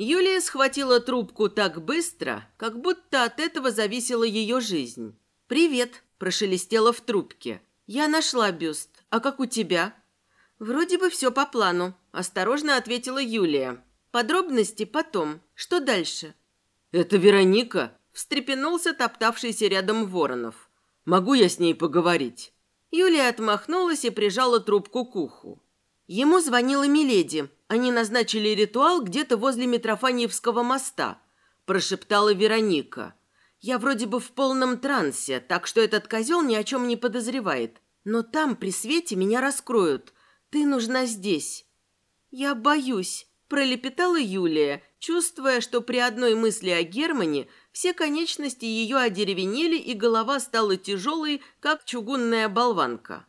Юлия схватила трубку так быстро, как будто от этого зависела ее жизнь. «Привет», – прошелестела в трубке. «Я нашла бюст. А как у тебя?» «Вроде бы все по плану», – осторожно ответила Юлия. «Подробности потом. Что дальше?» «Это Вероника?» – встрепенулся топтавшийся рядом Воронов. «Могу я с ней поговорить?» Юлия отмахнулась и прижала трубку к уху. Ему звонила Миледи. Они назначили ритуал где-то возле Митрофаниевского моста, прошептала Вероника. Я вроде бы в полном трансе, так что этот козел ни о чем не подозревает. Но там при свете меня раскроют. Ты нужна здесь. Я боюсь, пролепетала Юлия, чувствуя, что при одной мысли о Германе все конечности ее одеревенели и голова стала тяжелой, как чугунная болванка.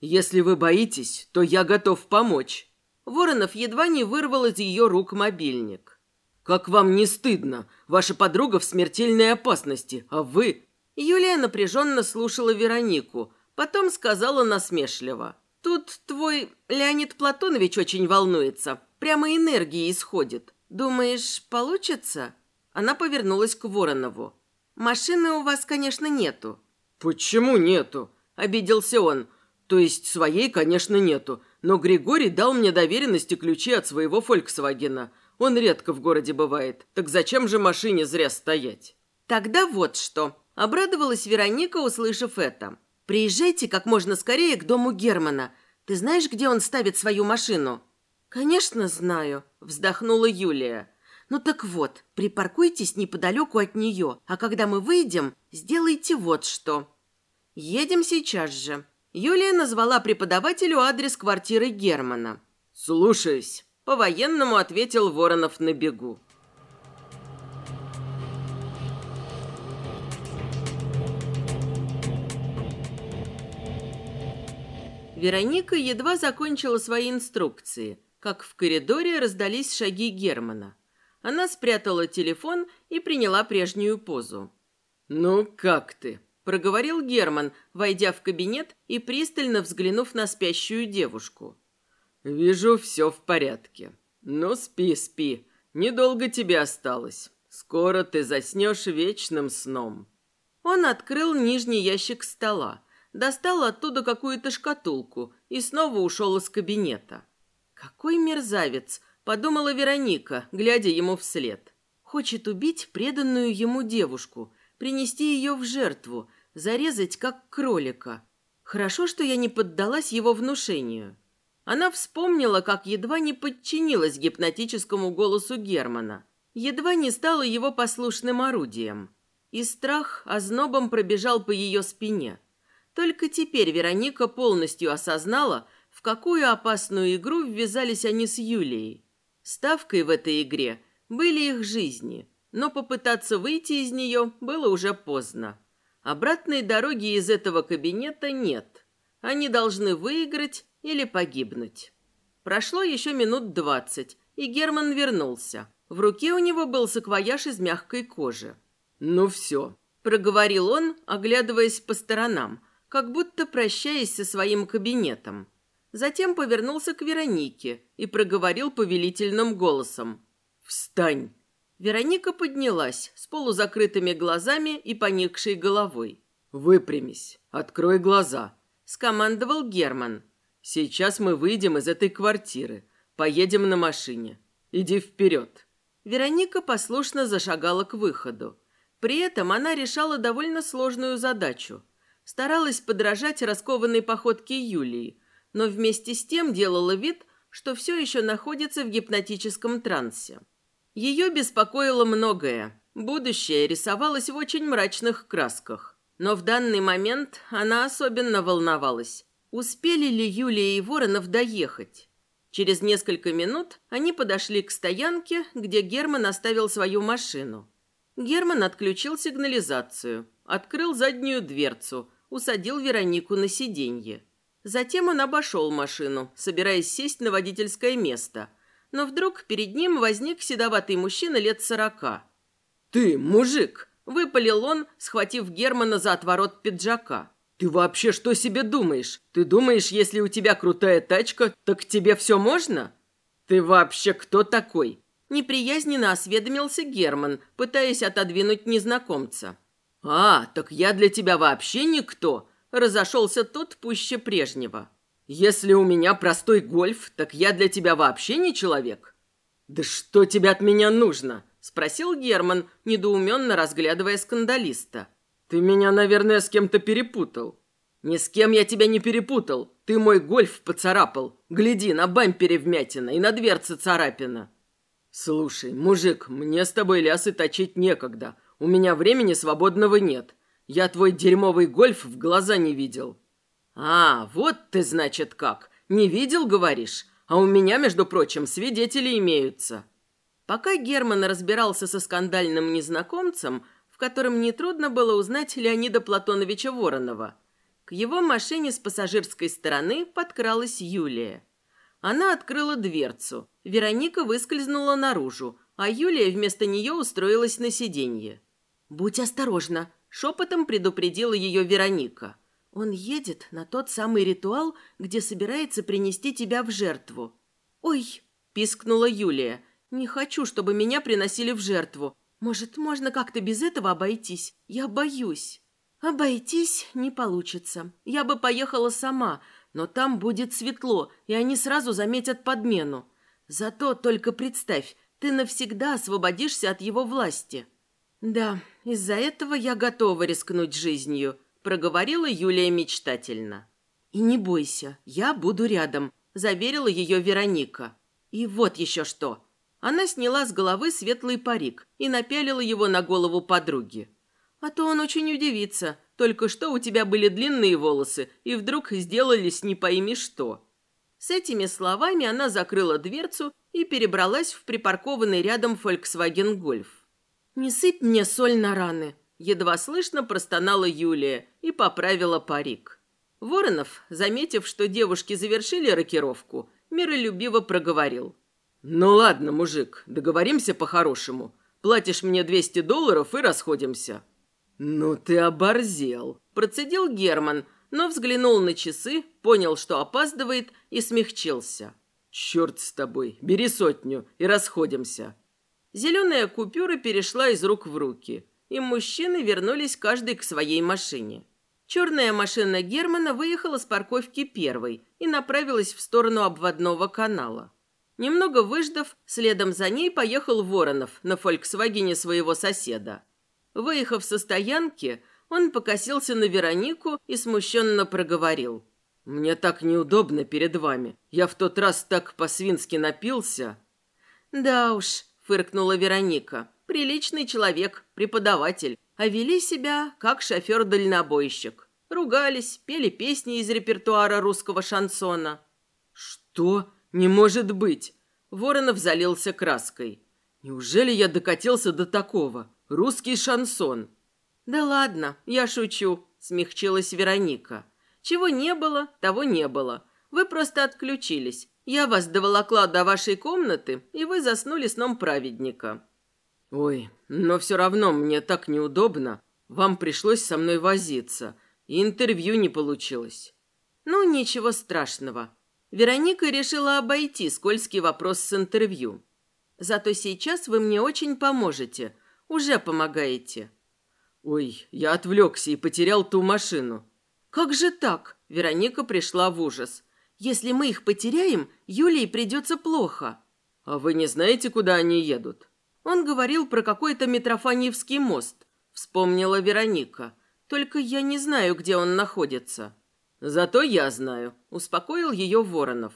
«Если вы боитесь, то я готов помочь». Воронов едва не вырвал из ее рук мобильник. «Как вам не стыдно? Ваша подруга в смертельной опасности, а вы...» Юлия напряженно слушала Веронику, потом сказала насмешливо. «Тут твой Леонид Платонович очень волнуется, прямо энергии исходит. Думаешь, получится?» Она повернулась к Воронову. «Машины у вас, конечно, нету». «Почему нету?» – обиделся он. То есть своей, конечно, нету, но Григорий дал мне доверенности ключи от своего «Фольксвагена». Он редко в городе бывает. Так зачем же машине зря стоять? Тогда вот что. Обрадовалась Вероника, услышав это. Приезжайте как можно скорее к дому Германа. Ты знаешь, где он ставит свою машину? Конечно, знаю, вздохнула Юлия. Ну так вот, припаркуйтесь неподалеку от нее, а когда мы выйдем, сделайте вот что. Едем сейчас же. Юлия назвала преподавателю адрес квартиры Германа. «Слушаюсь», – по-военному ответил Воронов на бегу. Вероника едва закончила свои инструкции, как в коридоре раздались шаги Германа. Она спрятала телефон и приняла прежнюю позу. «Ну, как ты?» Проговорил Герман, войдя в кабинет и пристально взглянув на спящую девушку. «Вижу, все в порядке. Ну, спи, спи. Недолго тебе осталось. Скоро ты заснешь вечным сном». Он открыл нижний ящик стола, достал оттуда какую-то шкатулку и снова ушел из кабинета. «Какой мерзавец!» – подумала Вероника, глядя ему вслед. «Хочет убить преданную ему девушку, принести ее в жертву, зарезать как кролика. Хорошо, что я не поддалась его внушению. Она вспомнила, как едва не подчинилась гипнотическому голосу Германа, едва не стала его послушным орудием. И страх ознобом пробежал по ее спине. Только теперь Вероника полностью осознала, в какую опасную игру ввязались они с Юлией. Ставкой в этой игре были их жизни, но попытаться выйти из нее было уже поздно. Обратной дороги из этого кабинета нет. Они должны выиграть или погибнуть. Прошло еще минут двадцать, и Герман вернулся. В руке у него был саквояж из мягкой кожи. «Ну все», – проговорил он, оглядываясь по сторонам, как будто прощаясь со своим кабинетом. Затем повернулся к Веронике и проговорил повелительным голосом. «Встань!» Вероника поднялась с полузакрытыми глазами и поникшей головой. «Выпрямись, открой глаза», – скомандовал Герман. «Сейчас мы выйдем из этой квартиры, поедем на машине. Иди вперед». Вероника послушно зашагала к выходу. При этом она решала довольно сложную задачу. Старалась подражать раскованной походке Юлии, но вместе с тем делала вид, что все еще находится в гипнотическом трансе. Ее беспокоило многое. Будущее рисовалось в очень мрачных красках. Но в данный момент она особенно волновалась. Успели ли Юлия и Воронов доехать? Через несколько минут они подошли к стоянке, где Герман оставил свою машину. Герман отключил сигнализацию, открыл заднюю дверцу, усадил Веронику на сиденье. Затем он обошел машину, собираясь сесть на водительское место – но вдруг перед ним возник седоватый мужчина лет сорока. «Ты, мужик!» – выпалил он, схватив Германа за отворот пиджака. «Ты вообще что себе думаешь? Ты думаешь, если у тебя крутая тачка, так тебе все можно? Ты вообще кто такой?» Неприязненно осведомился Герман, пытаясь отодвинуть незнакомца. «А, так я для тебя вообще никто!» Разошелся тот пуще прежнего. «Если у меня простой гольф, так я для тебя вообще не человек?» «Да что тебе от меня нужно?» Спросил Герман, недоуменно разглядывая скандалиста. «Ты меня, наверное, с кем-то перепутал». «Ни с кем я тебя не перепутал. Ты мой гольф поцарапал. Гляди, на бампере вмятина и на дверце царапина». «Слушай, мужик, мне с тобой лясы точить некогда. У меня времени свободного нет. Я твой дерьмовый гольф в глаза не видел». «А, вот ты, значит, как. Не видел, говоришь? А у меня, между прочим, свидетели имеются». Пока Герман разбирался со скандальным незнакомцем, в котором нетрудно было узнать Леонида Платоновича Воронова, к его машине с пассажирской стороны подкралась Юлия. Она открыла дверцу. Вероника выскользнула наружу, а Юлия вместо нее устроилась на сиденье. «Будь осторожна», — шепотом предупредила ее Вероника. «Он едет на тот самый ритуал, где собирается принести тебя в жертву». «Ой!» — пискнула Юлия. «Не хочу, чтобы меня приносили в жертву. Может, можно как-то без этого обойтись? Я боюсь». «Обойтись не получится. Я бы поехала сама, но там будет светло, и они сразу заметят подмену. Зато только представь, ты навсегда освободишься от его власти. Да, из-за этого я готова рискнуть жизнью, проговорила Юлия мечтательно. И не бойся, я буду рядом, заверила ее Вероника. И вот еще что. Она сняла с головы светлый парик и напялила его на голову подруги. А то он очень удивится, только что у тебя были длинные волосы, и вдруг сделались не пойми что». С этими словами она закрыла дверцу и перебралась в припаркованный рядом Volkswagen Golf. «Не сыпь мне соль на раны», – едва слышно простонала Юлия и поправила парик. Воронов, заметив, что девушки завершили рокировку, миролюбиво проговорил. «Ну ладно, мужик, договоримся по-хорошему. Платишь мне 200 долларов и расходимся». «Ну ты оборзел!» – процедил Герман, но взглянул на часы, понял, что опаздывает, и смягчился. «Черт с тобой, бери сотню и расходимся». Зеленая купюра перешла из рук в руки, и мужчины вернулись каждый к своей машине. Черная машина Германа выехала с парковки первой и направилась в сторону обводного канала. Немного выждав, следом за ней поехал Воронов на «Фольксвагене» своего соседа. Выехав со стоянки, он покосился на Веронику и смущенно проговорил. «Мне так неудобно перед вами. Я в тот раз так по-свински напился». «Да уж», — фыркнула Вероника, — «приличный человек, преподаватель, а вели себя как шофер-дальнобойщик. Ругались, пели песни из репертуара русского шансона». «Что? Не может быть!» Воронов залился краской. «Неужели я докатился до такого?» Русский шансон. Да ладно, я шучу, смягчилась Вероника. Чего не было, того не было. Вы просто отключились. Я вас доволокла до вашей комнаты, и вы заснули сном праведника. Ой, но все равно мне так неудобно. Вам пришлось со мной возиться, и интервью не получилось. Ну, ничего страшного. Вероника решила обойти скользкий вопрос с интервью. Зато сейчас вы мне очень поможете – уже помогаете». «Ой, я отвлекся и потерял ту машину». «Как же так?» Вероника пришла в ужас. «Если мы их потеряем, Юлии придется плохо». «А вы не знаете, куда они едут?» Он говорил про какой-то Митрофаневский мост. Вспомнила Вероника. «Только я не знаю, где он находится». «Зато я знаю», – успокоил ее Воронов.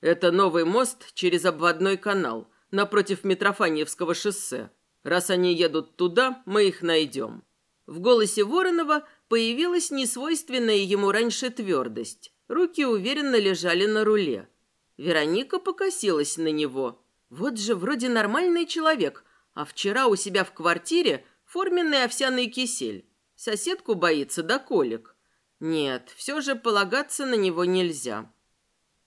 «Это новый мост через обводной канал, напротив Митрофаневского шоссе. Раз они едут туда, мы их найдем». В голосе Воронова появилась несвойственная ему раньше твердость. Руки уверенно лежали на руле. Вероника покосилась на него. Вот же вроде нормальный человек, а вчера у себя в квартире форменный овсяный кисель. Соседку боится до колик. Нет, все же полагаться на него нельзя.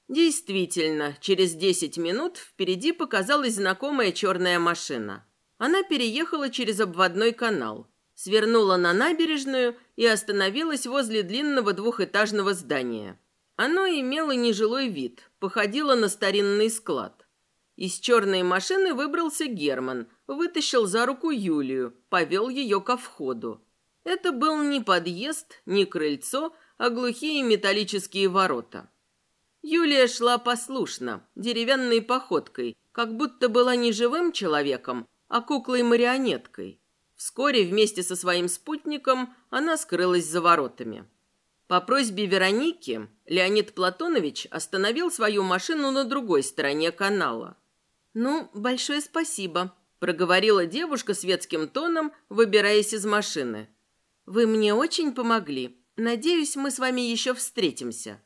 Действительно, через десять минут впереди показалась знакомая черная машина. Она переехала через обводной канал, свернула на набережную и остановилась возле длинного двухэтажного здания. Оно имело нежилой вид, походило на старинный склад. Из черной машины выбрался Герман, вытащил за руку Юлию, повел ее ко входу. Это был не подъезд, не крыльцо, а глухие металлические ворота. Юлия шла послушно, деревянной походкой, как будто была не живым человеком, а куклой-марионеткой. Вскоре вместе со своим спутником она скрылась за воротами. По просьбе Вероники Леонид Платонович остановил свою машину на другой стороне канала. «Ну, большое спасибо», – проговорила девушка светским тоном, выбираясь из машины. «Вы мне очень помогли. Надеюсь, мы с вами еще встретимся».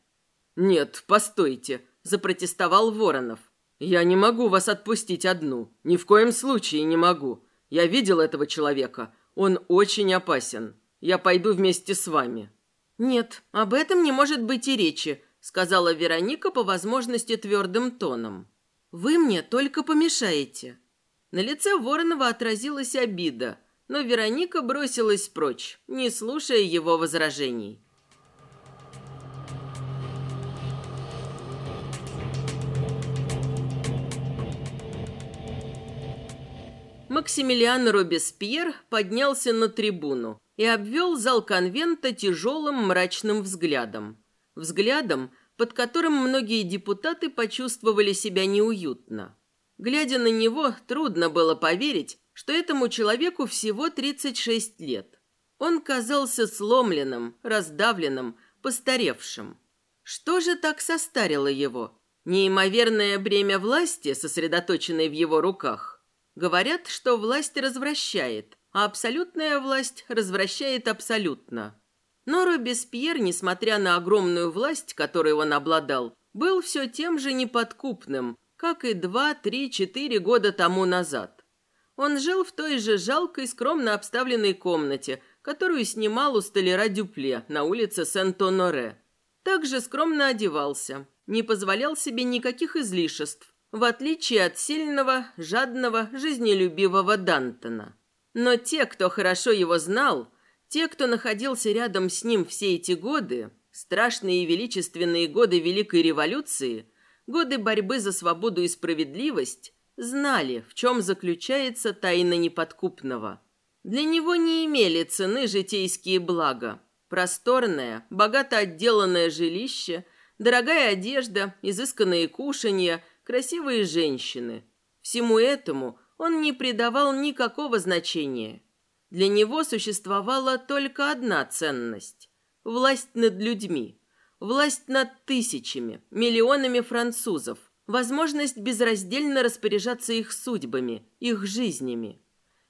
«Нет, постойте», – запротестовал Воронов. «Я не могу вас отпустить одну. Ни в коем случае не могу. Я видел этого человека. Он очень опасен. Я пойду вместе с вами». «Нет, об этом не может быть и речи», – сказала Вероника по возможности твердым тоном. Вы мне только помешаете». На лице Воронова отразилась обида, но Вероника бросилась прочь, не слушая его возражений. Максимилиан Робеспьер поднялся на трибуну и обвел зал конвента тяжелым мрачным взглядом. Взглядом, под которым многие депутаты почувствовали себя неуютно. Глядя на него, трудно было поверить, что этому человеку всего 36 лет. Он казался сломленным, раздавленным, постаревшим. Что же так состарило его? Неимоверное бремя власти, сосредоточенной в его руках. Говорят, что власть развращает, а абсолютная власть развращает абсолютно. Но Робеспьер, несмотря на огромную власть, которой он обладал, был все тем же неподкупным, как и два, три, четыре года тому назад. Он жил в той же жалкой, скромно обставленной комнате, которую снимал у столяра Дюпле на улице Сент-Оноре. Также скромно одевался, не позволял себе никаких излишеств, в отличие от сильного, жадного, жизнелюбивого Дантона. Но те, кто хорошо его знал, те, кто находился рядом с ним все эти годы, страшные и величественные годы Великой революции, годы борьбы за свободу и справедливость, знали, в чем заключается тайна неподкупного. Для него не имели цены житейские блага. Просторное, богато отделанное жилище, дорогая одежда, изысканные кушанья, красивые женщины. Всему этому он не придавал никакого значения – для него существовала только одна ценность – власть над людьми, власть над тысячами, миллионами французов, возможность безраздельно распоряжаться их судьбами, их жизнями.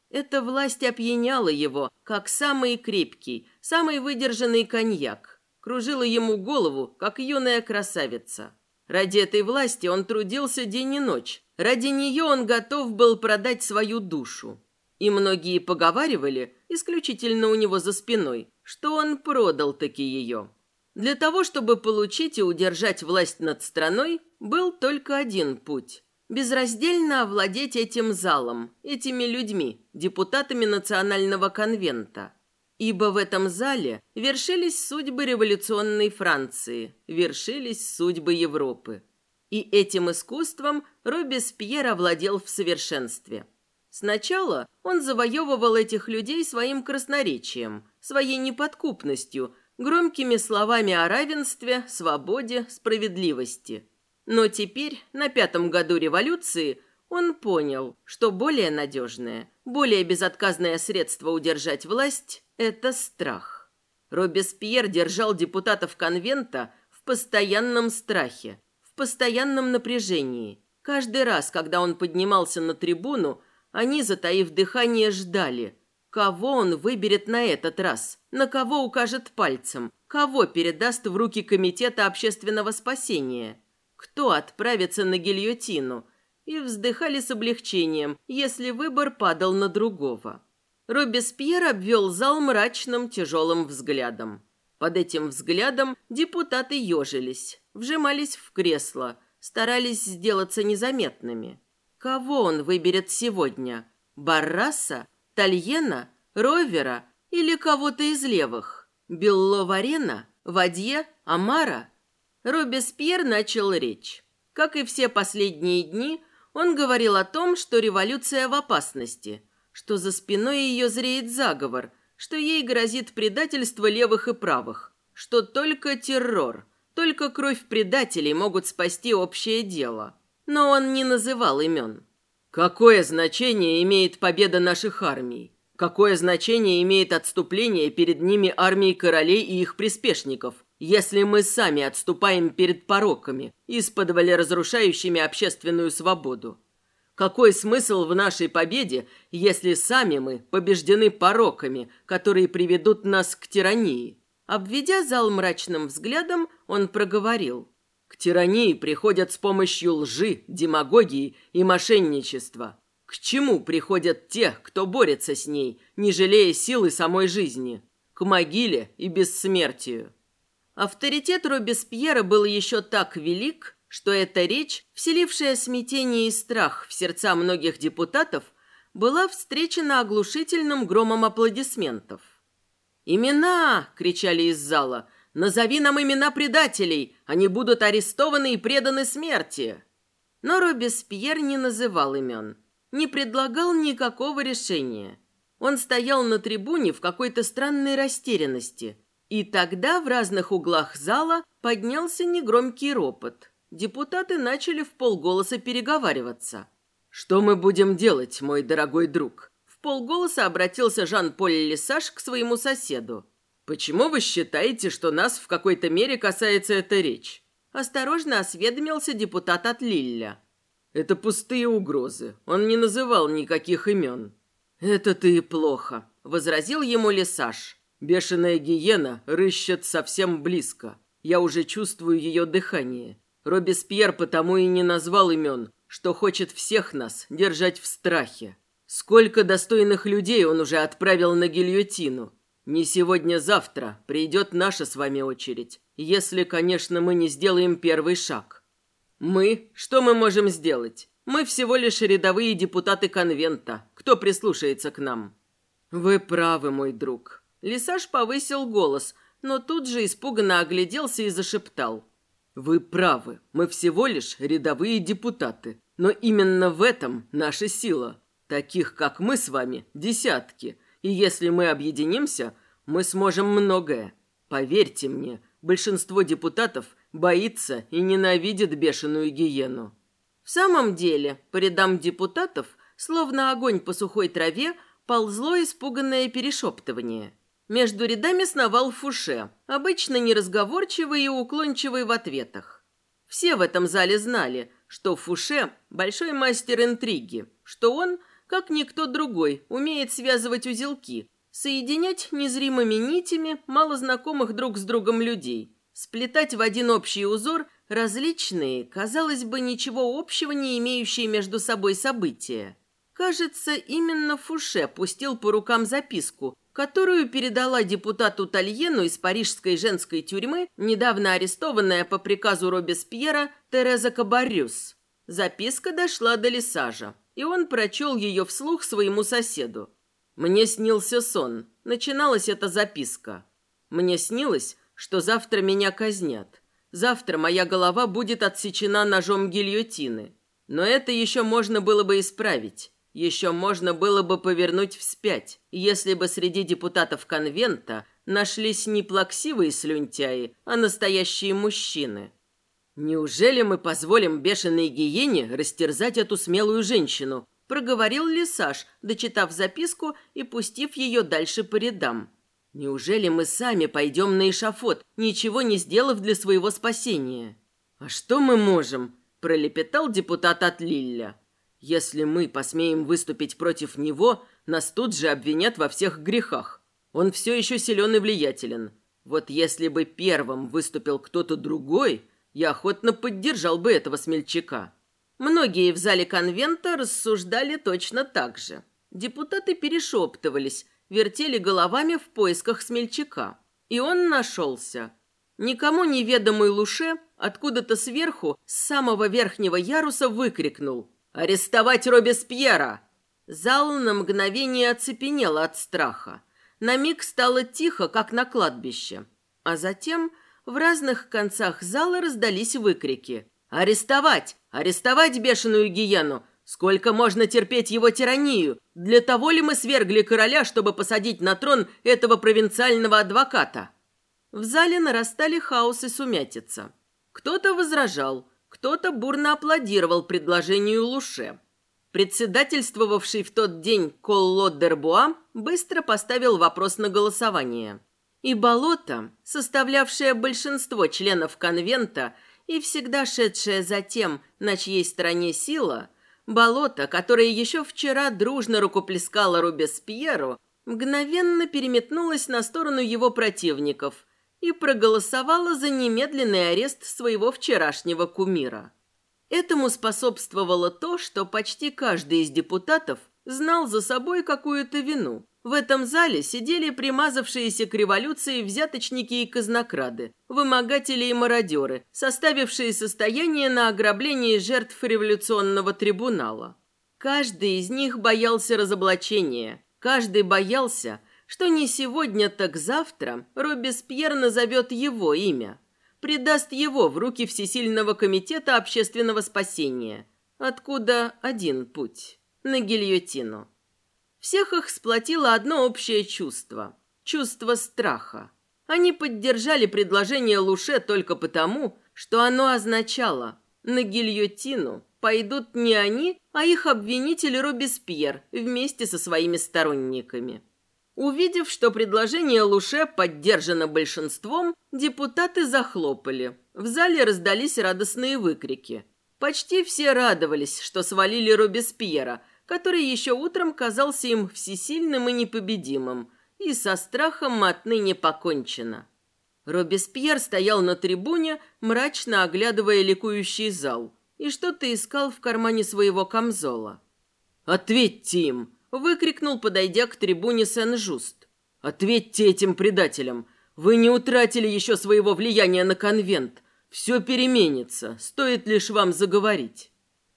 Эта власть опьяняла его, как самый крепкий, самый выдержанный коньяк, кружила ему голову, как юная красавица. Ради этой власти он трудился день и ночь, ради нее он готов был продать свою душу. И многие поговаривали, исключительно у него за спиной, что он продал таки ее. Для того, чтобы получить и удержать власть над страной, был только один путь – безраздельно овладеть этим залом, этими людьми, депутатами Национального конвента. Ибо в этом зале вершились судьбы революционной Франции, вершились судьбы Европы. И этим искусством Робеспьер овладел в совершенстве – Сначала он завоевывал этих людей своим красноречием, своей неподкупностью, громкими словами о равенстве, свободе, справедливости. Но теперь, на пятом году революции, он понял, что более надежное, более безотказное средство удержать власть – это страх. Робеспьер держал депутатов конвента в постоянном страхе, в постоянном напряжении. Каждый раз, когда он поднимался на трибуну – они, затаив дыхание, ждали. Кого он выберет на этот раз? На кого укажет пальцем? Кого передаст в руки Комитета общественного спасения? Кто отправится на гильотину? И вздыхали с облегчением, если выбор падал на другого. Робеспьер обвел зал мрачным, тяжелым взглядом. Под этим взглядом депутаты ежились, вжимались в кресло, старались сделаться незаметными. Кого он выберет сегодня? Барраса? Тальена? Ровера? Или кого-то из левых? Белло Варена? Вадье? Амара? Робеспьер начал речь. Как и все последние дни, Он говорил о том, что революция в опасности, что за спиной ее зреет заговор, что ей грозит предательство левых и правых, что только террор, только кровь предателей могут спасти общее дело. Но он не называл имен. Какое значение имеет победа наших армий? Какое значение имеет отступление перед ними армии королей и их приспешников, если мы сами отступаем перед пороками, исподволи разрушающими общественную свободу? Какой смысл в нашей победе, если сами мы побеждены пороками, которые приведут нас к тирании? Обведя зал мрачным взглядом, он проговорил. К тирании приходят с помощью лжи, демагогии и мошенничества. К чему приходят те, кто борется с ней, не жалея силы самой жизни? К могиле и бессмертию. Авторитет Робеспьера был еще так велик, что эта речь, вселившая смятение и страх в сердца многих депутатов, была встречена оглушительным громом аплодисментов. «Имена!» – кричали из зала. «Назови нам имена предателей! Они будут арестованы и преданы смерти!» Но Робеспьер не называл имен не предлагал никакого решения. Он стоял на трибуне в какой-то странной растерянности. И тогда в разных углах зала поднялся негромкий ропот. Депутаты начали в полголоса переговариваться. «Что мы будем делать, мой дорогой друг?» В полголоса обратился Жан-Поль Лесаж к своему соседу. «Почему вы считаете, что нас в какой-то мере касается эта речь?» Осторожно осведомился депутат от Лилля. Это пустые угрозы. Он не называл никаких имен. «Это-то и плохо», — возразил ему Лесаж. «Бешеная гиена рыщет совсем близко. Я уже чувствую ее дыхание. Робеспьер потому и не назвал имен, что хочет всех нас держать в страхе. Сколько достойных людей он уже отправил на гильотину. Не сегодня-завтра придет наша с вами очередь, если, конечно, мы не сделаем первый шаг. Мы? Что мы можем сделать? Мы всего лишь рядовые депутаты конвента. Кто прислушается к нам? Вы правы, мой друг. Лисаж повысил голос, но тут же испуганно огляделся и зашептал. Вы правы. Мы всего лишь рядовые депутаты. Но именно в этом наша сила. Таких, как мы с вами, десятки. И если мы объединимся, мы сможем многое. Поверьте мне, большинство депутатов – боится и ненавидит бешеную гиену. В самом деле, по рядам депутатов, словно огонь по сухой траве, ползло испуганное перешептывание. Между рядами сновал Фуше, обычно неразговорчивый и уклончивый в ответах. Все в этом зале знали, что Фуше – большой мастер интриги, что он, как никто другой, умеет связывать узелки, соединять незримыми нитями малознакомых друг с другом людей – Сплетать в один общий узор различные, казалось бы, ничего общего не имеющие между собой события. Кажется, именно Фуше пустил по рукам записку, которую передала депутату Тальену из парижской женской тюрьмы, недавно арестованная по приказу Робеспьера Тереза Кабарюс. Записка дошла до Лисажа, и он прочел ее вслух своему соседу. «Мне снился сон. Начиналась эта записка. Мне снилось, что завтра меня казнят. Завтра моя голова будет отсечена ножом гильотины. Но это еще можно было бы исправить. Еще можно было бы повернуть вспять, если бы среди депутатов конвента нашлись не плаксивые слюнтяи, а настоящие мужчины. «Неужели мы позволим бешеной гиене растерзать эту смелую женщину?» Проговорил Лисаж, дочитав записку и пустив ее дальше по рядам. Неужели мы сами пойдем на эшафот, ничего не сделав для своего спасения? А что мы можем? пролепетал депутат от Лилля. Если мы посмеем выступить против него, нас тут же обвинят во всех грехах. Он все еще силен и влиятелен. Вот если бы первым выступил кто-то другой, я охотно поддержал бы этого смельчака. Многие в зале конвента рассуждали точно так же. Депутаты перешептывались, вертели головами в поисках смельчака. И он нашелся. Никому неведомый Луше откуда-то сверху, с самого верхнего яруса, выкрикнул «Арестовать Робеспьера!». Зал на мгновение оцепенел от страха. На миг стало тихо, как на кладбище. А затем в разных концах зала раздались выкрики. «Арестовать! Арестовать бешеную гиену! Сколько можно терпеть его тиранию? Для того ли мы свергли короля, чтобы посадить на трон этого провинциального адвоката? В зале нарастали хаос и сумятица. Кто-то возражал, кто-то бурно аплодировал предложению Луше. Председательствовавший в тот день Колло Дербуа быстро поставил вопрос на голосование. И болото, составлявшее большинство членов конвента и всегда шедшее за тем, на чьей стороне сила – Болото, которое еще вчера дружно рукоплескало Робеспьеру, мгновенно переметнулось на сторону его противников и проголосовало за немедленный арест своего вчерашнего кумира. Этому способствовало то, что почти каждый из депутатов знал за собой какую-то вину, в этом зале сидели примазавшиеся к революции взяточники и казнокрады, вымогатели и мародеры, составившие состояние на ограблении жертв революционного трибунала. Каждый из них боялся разоблачения, каждый боялся, что не сегодня, так завтра Робеспьер назовет его имя, придаст его в руки Всесильного комитета общественного спасения, откуда один путь – на гильотину. Всех их сплотило одно общее чувство – чувство страха. Они поддержали предложение Луше только потому, что оно означало «на гильотину пойдут не они, а их обвинитель Робеспьер вместе со своими сторонниками». Увидев, что предложение Луше поддержано большинством, депутаты захлопали. В зале раздались радостные выкрики. Почти все радовались, что свалили Робеспьера – который еще утром казался им всесильным и непобедимым, и со страхом отныне покончено. Робеспьер стоял на трибуне, мрачно оглядывая ликующий зал, и что-то искал в кармане своего камзола. «Ответьте им!» – выкрикнул, подойдя к трибуне Сен-Жуст. «Ответьте этим предателям! Вы не утратили еще своего влияния на конвент. Все переменится, стоит лишь вам заговорить».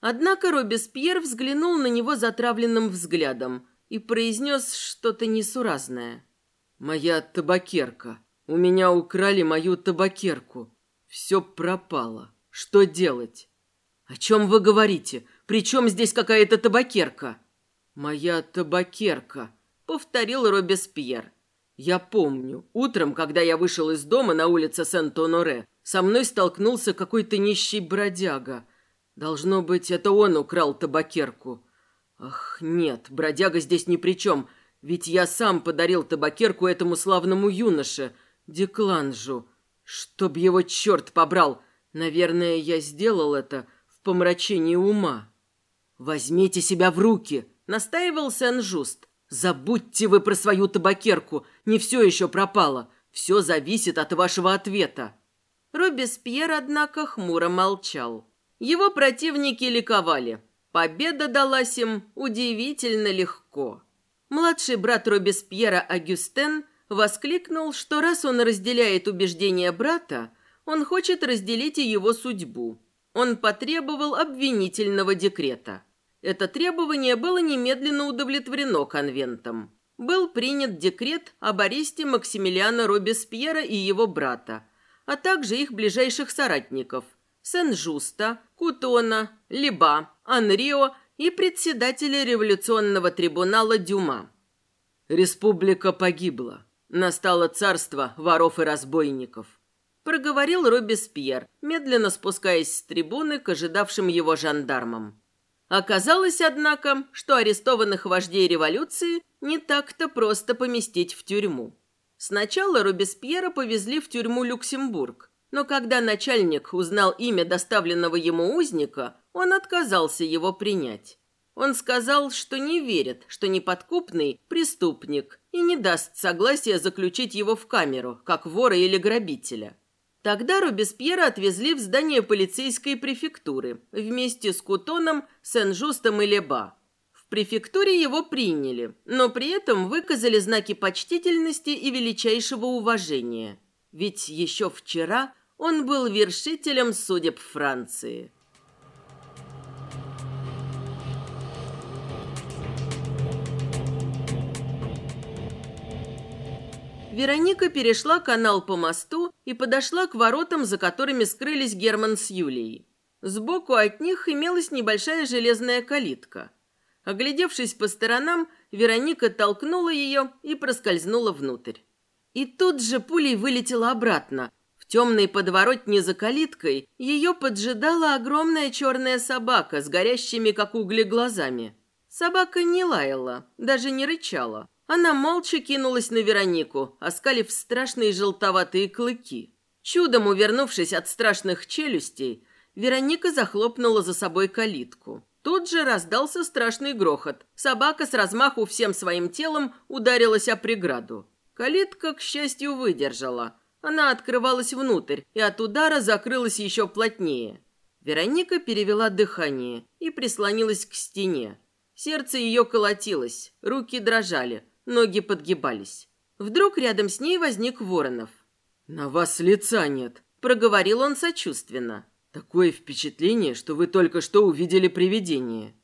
Однако Робеспьер взглянул на него затравленным взглядом и произнес что-то несуразное. «Моя табакерка. У меня украли мою табакерку. Все пропало. Что делать?» «О чем вы говорите? При чем здесь какая-то табакерка?» «Моя табакерка», — повторил Робеспьер. «Я помню, утром, когда я вышел из дома на улице Сент-Оноре, со мной столкнулся какой-то нищий бродяга — Должно быть, это он украл табакерку. Ах, нет, бродяга здесь ни при чем, ведь я сам подарил табакерку этому славному юноше, Декланжу. Чтоб его черт побрал, наверное, я сделал это в помрачении ума. «Возьмите себя в руки», — настаивал Сен-Жуст. «Забудьте вы про свою табакерку, не все еще пропало. Все зависит от вашего ответа». Робеспьер, однако, хмуро молчал. Его противники ликовали. Победа далась им удивительно легко. Младший брат Робеспьера Агюстен воскликнул, что раз он разделяет убеждения брата, он хочет разделить и его судьбу. Он потребовал обвинительного декрета. Это требование было немедленно удовлетворено конвентом. Был принят декрет об аресте Максимилиана Робеспьера и его брата, а также их ближайших соратников – Сен-Жуста, Кутона, Либа, Анрио и председателя революционного трибунала Дюма. Республика погибла. Настало царство воров и разбойников. Проговорил Робеспьер, медленно спускаясь с трибуны к ожидавшим его жандармам. Оказалось, однако, что арестованных вождей революции не так-то просто поместить в тюрьму. Сначала Робеспьера повезли в тюрьму Люксембург, но когда начальник узнал имя доставленного ему узника, он отказался его принять. Он сказал, что не верит, что неподкупный – преступник и не даст согласия заключить его в камеру, как вора или грабителя. Тогда Робеспьера отвезли в здание полицейской префектуры вместе с Кутоном, Сен-Жустом и Леба. В префектуре его приняли, но при этом выказали знаки почтительности и величайшего уважения. Ведь еще вчера он был вершителем судеб Франции. Вероника перешла канал по мосту и подошла к воротам, за которыми скрылись Герман с Юлией. Сбоку от них имелась небольшая железная калитка. Оглядевшись по сторонам, Вероника толкнула ее и проскользнула внутрь. И тут же пулей вылетела обратно. В темной подворотне за калиткой ее поджидала огромная черная собака с горящими, как угли, глазами. Собака не лаяла, даже не рычала. Она молча кинулась на Веронику, оскалив страшные желтоватые клыки. Чудом увернувшись от страшных челюстей, Вероника захлопнула за собой калитку. Тут же раздался страшный грохот. Собака с размаху всем своим телом ударилась о преграду. Калитка, к счастью, выдержала. Она открывалась внутрь и от удара закрылась еще плотнее. Вероника перевела дыхание и прислонилась к стене. Сердце ее колотилось, руки дрожали, ноги подгибались. Вдруг рядом с ней возник Воронов. «На вас лица нет», — проговорил он сочувственно. «Такое впечатление, что вы только что увидели привидение».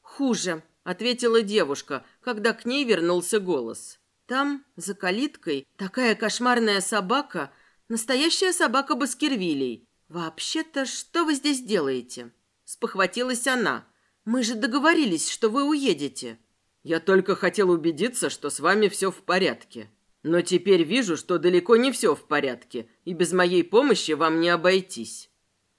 «Хуже», — ответила девушка, когда к ней вернулся голос. «Там, за калиткой, такая кошмарная собака, настоящая собака Баскервилей. Вообще-то, что вы здесь делаете?» Спохватилась она. «Мы же договорились, что вы уедете». «Я только хотел убедиться, что с вами все в порядке. Но теперь вижу, что далеко не все в порядке, и без моей помощи вам не обойтись».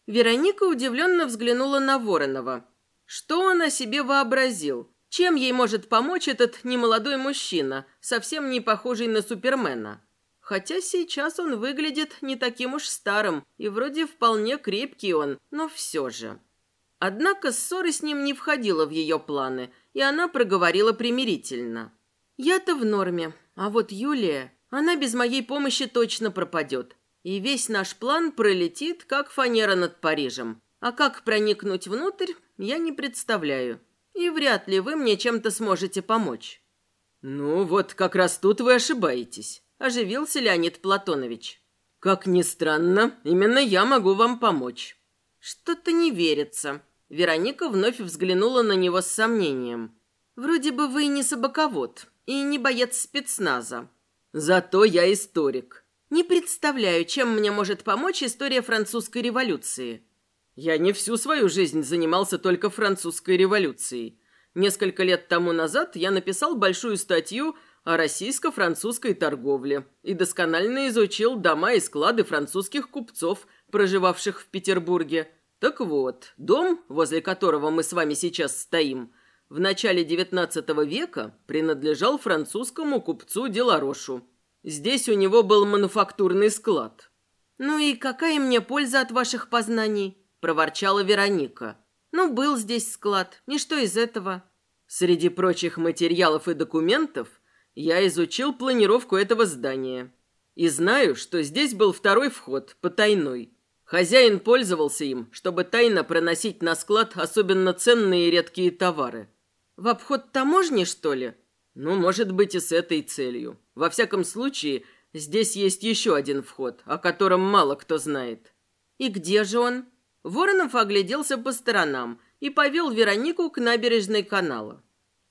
Вероника удивленно взглянула на Воронова. Что он о себе вообразил? Чем ей может помочь этот немолодой мужчина, совсем не похожий на Супермена? Хотя сейчас он выглядит не таким уж старым, и вроде вполне крепкий он, но все же. Однако ссора с ним не входила в ее планы, и она проговорила примирительно. «Я-то в норме, а вот Юлия, она без моей помощи точно пропадет. И весь наш план пролетит, как фанера над Парижем. А как проникнуть внутрь, я не представляю. И вряд ли вы мне чем-то сможете помочь». «Ну, вот как раз тут вы ошибаетесь», – оживился Леонид Платонович. «Как ни странно, именно я могу вам помочь». «Что-то не верится». Вероника вновь взглянула на него с сомнением. «Вроде бы вы не собаковод и не боец спецназа». «Зато я историк. Не представляю, чем мне может помочь история французской революции. Я не всю свою жизнь занимался только французской революцией. Несколько лет тому назад я написал большую статью о российско-французской торговле и досконально изучил дома и склады французских купцов, проживавших в Петербурге. Так вот, дом, возле которого мы с вами сейчас стоим, в начале XIX века принадлежал французскому купцу Деларошу. Здесь у него был мануфактурный склад. «Ну и какая мне польза от ваших познаний?» – проворчала Вероника. «Ну, был здесь склад, и что из этого?» Среди прочих материалов и документов я изучил планировку этого здания. И знаю, что здесь был второй вход, потайной. Хозяин пользовался им, чтобы тайно проносить на склад особенно ценные и редкие товары. «В обход таможни, что ли?» Ну, может быть, и с этой целью. Во всяком случае, здесь есть еще один вход, о котором мало кто знает. И где же он? Воронов огляделся по сторонам и повел Веронику к набережной канала.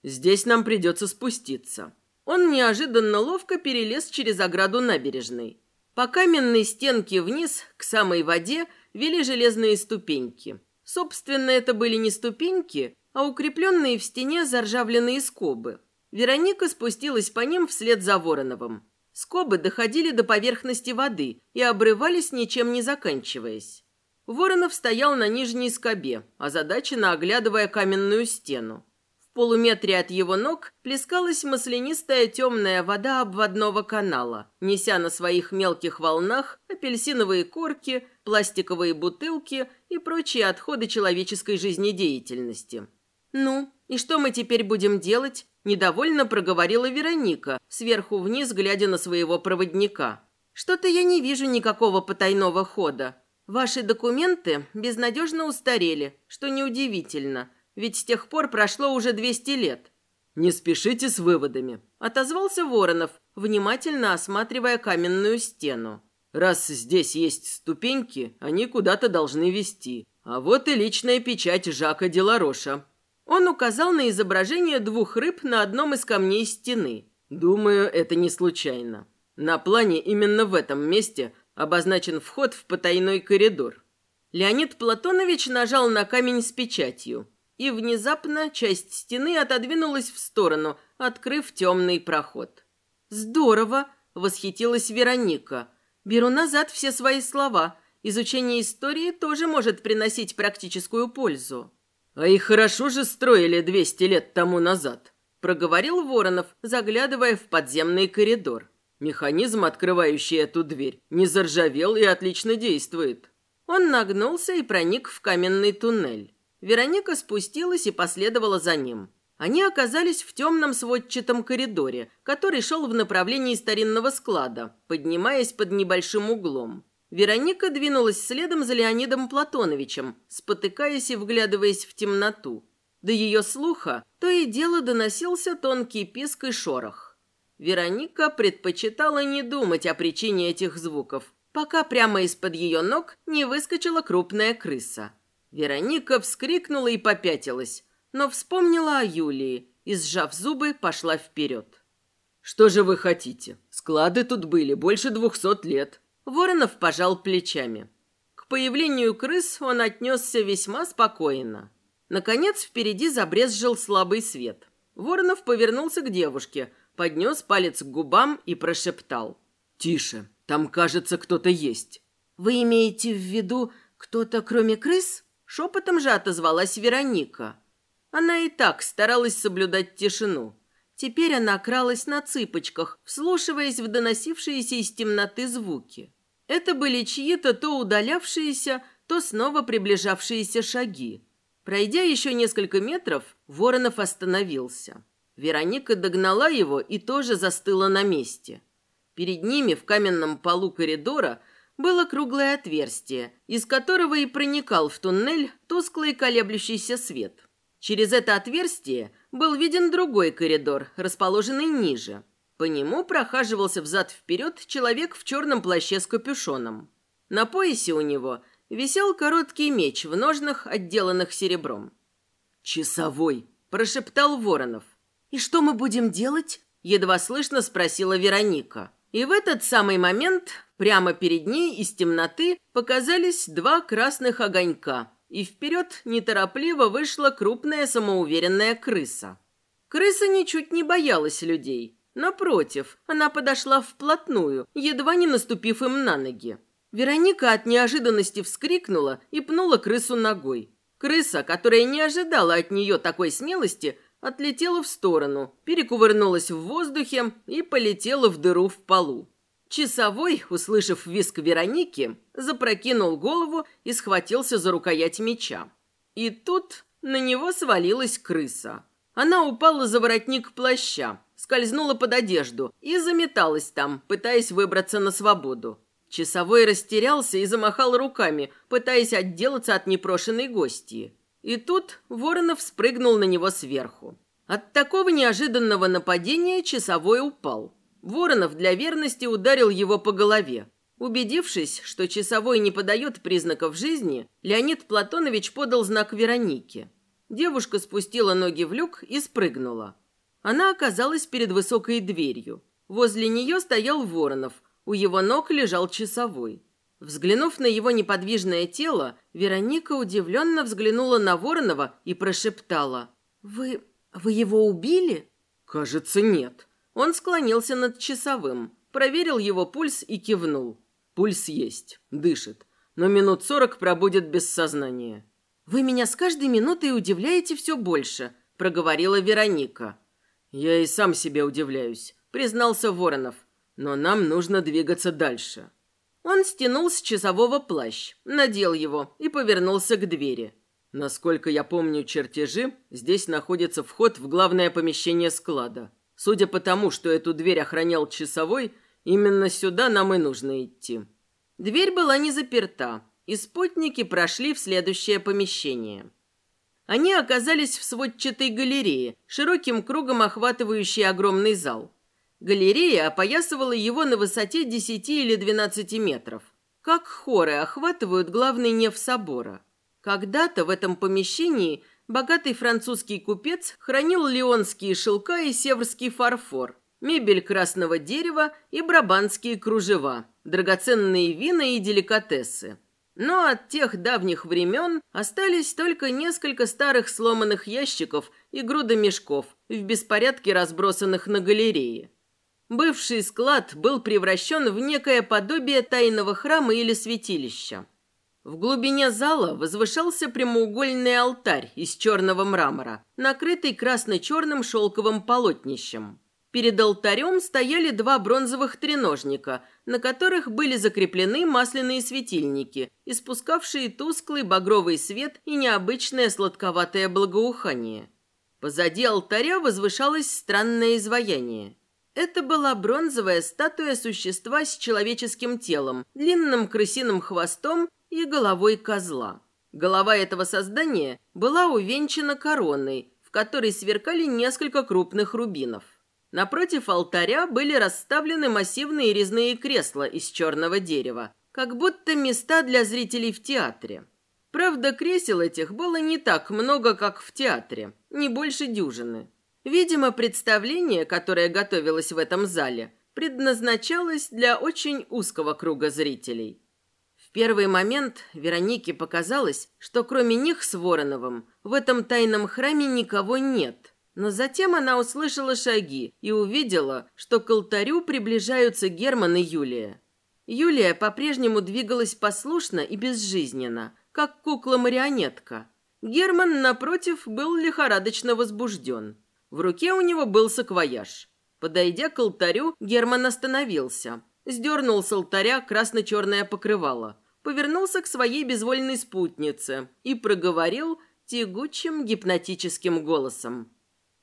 Здесь нам придется спуститься. Он неожиданно ловко перелез через ограду набережной. По каменной стенке вниз, к самой воде, вели железные ступеньки. Собственно, это были не ступеньки, а укрепленные в стене заржавленные скобы. Вероника спустилась по ним вслед за Вороновым. Скобы доходили до поверхности воды и обрывались, ничем не заканчиваясь. Воронов стоял на нижней скобе, озадаченно оглядывая каменную стену. В полуметре от его ног плескалась маслянистая темная вода обводного канала, неся на своих мелких волнах апельсиновые корки, пластиковые бутылки и прочие отходы человеческой жизнедеятельности. «Ну, и что мы теперь будем делать?» Недовольно проговорила Вероника, сверху вниз глядя на своего проводника. «Что-то я не вижу никакого потайного хода. Ваши документы безнадежно устарели, что неудивительно, ведь с тех пор прошло уже 200 лет». «Не спешите с выводами», – отозвался Воронов, внимательно осматривая каменную стену. «Раз здесь есть ступеньки, они куда-то должны вести. А вот и личная печать Жака Делароша. Он указал на изображение двух рыб на одном из камней стены. Думаю, это не случайно. На плане именно в этом месте обозначен вход в потайной коридор. Леонид Платонович нажал на камень с печатью, и внезапно часть стены отодвинулась в сторону, открыв темный проход. «Здорово!» – восхитилась Вероника. «Беру назад все свои слова. Изучение истории тоже может приносить практическую пользу». «А и хорошо же строили двести лет тому назад», – проговорил Воронов, заглядывая в подземный коридор. «Механизм, открывающий эту дверь, не заржавел и отлично действует». Он нагнулся и проник в каменный туннель. Вероника спустилась и последовала за ним. Они оказались в темном сводчатом коридоре, который шел в направлении старинного склада, поднимаясь под небольшим углом. Вероника двинулась следом за Леонидом Платоновичем, спотыкаясь и вглядываясь в темноту. До ее слуха то и дело доносился тонкий писк и шорох. Вероника предпочитала не думать о причине этих звуков, пока прямо из-под ее ног не выскочила крупная крыса. Вероника вскрикнула и попятилась, но вспомнила о Юлии и, сжав зубы, пошла вперед. «Что же вы хотите? Склады тут были больше двухсот лет. Воронов пожал плечами. К появлению крыс он отнесся весьма спокойно. Наконец впереди забрезжил слабый свет. Воронов повернулся к девушке, поднес палец к губам и прошептал. «Тише, там, кажется, кто-то есть». «Вы имеете в виду кто-то, кроме крыс?» Шепотом же отозвалась Вероника. Она и так старалась соблюдать тишину. Теперь она кралась на цыпочках, вслушиваясь в доносившиеся из темноты звуки. Это были чьи-то то удалявшиеся, то снова приближавшиеся шаги. Пройдя еще несколько метров, Воронов остановился. Вероника догнала его и тоже застыла на месте. Перед ними в каменном полу коридора было круглое отверстие, из которого и проникал в туннель тусклый колеблющийся свет. Через это отверстие был виден другой коридор, расположенный ниже. По нему прохаживался взад-вперед человек в черном плаще с капюшоном. На поясе у него висел короткий меч в ножнах, отделанных серебром. «Часовой!» – прошептал Воронов. «И что мы будем делать?» – едва слышно спросила Вероника. И в этот самый момент прямо перед ней из темноты показались два красных огонька, и вперед неторопливо вышла крупная самоуверенная крыса. Крыса ничуть не боялась людей. Напротив, она подошла вплотную, едва не наступив им на ноги. Вероника от неожиданности вскрикнула и пнула крысу ногой. Крыса, которая не ожидала от нее такой смелости, отлетела в сторону, перекувырнулась в воздухе и полетела в дыру в полу. Часовой, услышав виск Вероники, запрокинул голову и схватился за рукоять меча. И тут на него свалилась крыса. Она упала за воротник плаща, скользнула под одежду и заметалась там, пытаясь выбраться на свободу. Часовой растерялся и замахал руками, пытаясь отделаться от непрошенной гостьи. И тут Воронов спрыгнул на него сверху. От такого неожиданного нападения часовой упал. Воронов для верности ударил его по голове. Убедившись, что часовой не подает признаков жизни, Леонид Платонович подал знак Веронике. Девушка спустила ноги в люк и спрыгнула. Она оказалась перед высокой дверью. Возле нее стоял Воронов, у его ног лежал часовой. Взглянув на его неподвижное тело, Вероника удивленно взглянула на Воронова и прошептала. «Вы... вы его убили?» «Кажется, нет». Он склонился над часовым, проверил его пульс и кивнул. «Пульс есть, дышит, но минут сорок пробудет без сознания». «Вы меня с каждой минутой удивляете все больше», – проговорила Вероника. «Я и сам себе удивляюсь», – признался Воронов. «Но нам нужно двигаться дальше». Он стянул с часового плащ, надел его и повернулся к двери. Насколько я помню чертежи, здесь находится вход в главное помещение склада. Судя по тому, что эту дверь охранял часовой, именно сюда нам и нужно идти. Дверь была не заперта, и спутники прошли в следующее помещение. Они оказались в сводчатой галерее, широким кругом охватывающей огромный зал. Галерея опоясывала его на высоте 10 или 12 метров. Как хоры охватывают главный неф собора. Когда-то в этом помещении богатый французский купец хранил леонские шелка и северский фарфор, мебель красного дерева и брабанские кружева, драгоценные вина и деликатесы. Но от тех давних времен остались только несколько старых сломанных ящиков и груда мешков в беспорядке разбросанных на галерее. Бывший склад был превращен в некое подобие тайного храма или святилища. В глубине зала возвышался прямоугольный алтарь из черного мрамора, накрытый красно-черным шелковым полотнищем. Перед алтарем стояли два бронзовых треножника, на которых были закреплены масляные светильники, испускавшие тусклый багровый свет и необычное сладковатое благоухание. Позади алтаря возвышалось странное изваяние. Это была бронзовая статуя существа с человеческим телом, длинным крысиным хвостом и головой козла. Голова этого создания была увенчана короной, в которой сверкали несколько крупных рубинов. Напротив алтаря были расставлены массивные резные кресла из черного дерева, как будто места для зрителей в театре. Правда, кресел этих было не так много, как в театре, не больше дюжины. Видимо, представление, которое готовилось в этом зале, предназначалось для очень узкого круга зрителей. В первый момент Веронике показалось, что кроме них с Вороновым в этом тайном храме никого нет – но затем она услышала шаги и увидела, что к алтарю приближаются Герман и Юлия. Юлия по-прежнему двигалась послушно и безжизненно, как кукла-марионетка. Герман, напротив, был лихорадочно возбужден. В руке у него был саквояж. Подойдя к алтарю, Герман остановился. Сдернул с алтаря красно-черное покрывало. Повернулся к своей безвольной спутнице и проговорил тягучим гипнотическим голосом.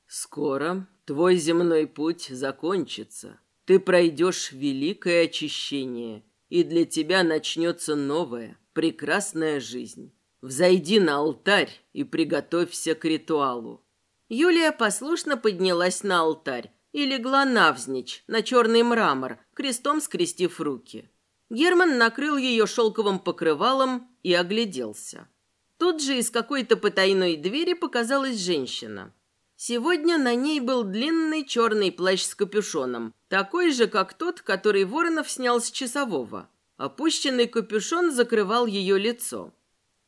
Скоро твой земной путь закончится. Ты пройдешь великое очищение, и для тебя начнется новая, прекрасная жизнь. Взойди на алтарь и приготовься к ритуалу. Юлия послушно поднялась на алтарь и легла навзничь, на черный мрамор, крестом скрестив руки. Герман накрыл ее шелковым покрывалом и огляделся. Тут же из какой-то потайной двери показалась женщина. Сегодня на ней был длинный черный плащ с капюшоном, такой же, как тот, который Воронов снял с часового. Опущенный капюшон закрывал ее лицо.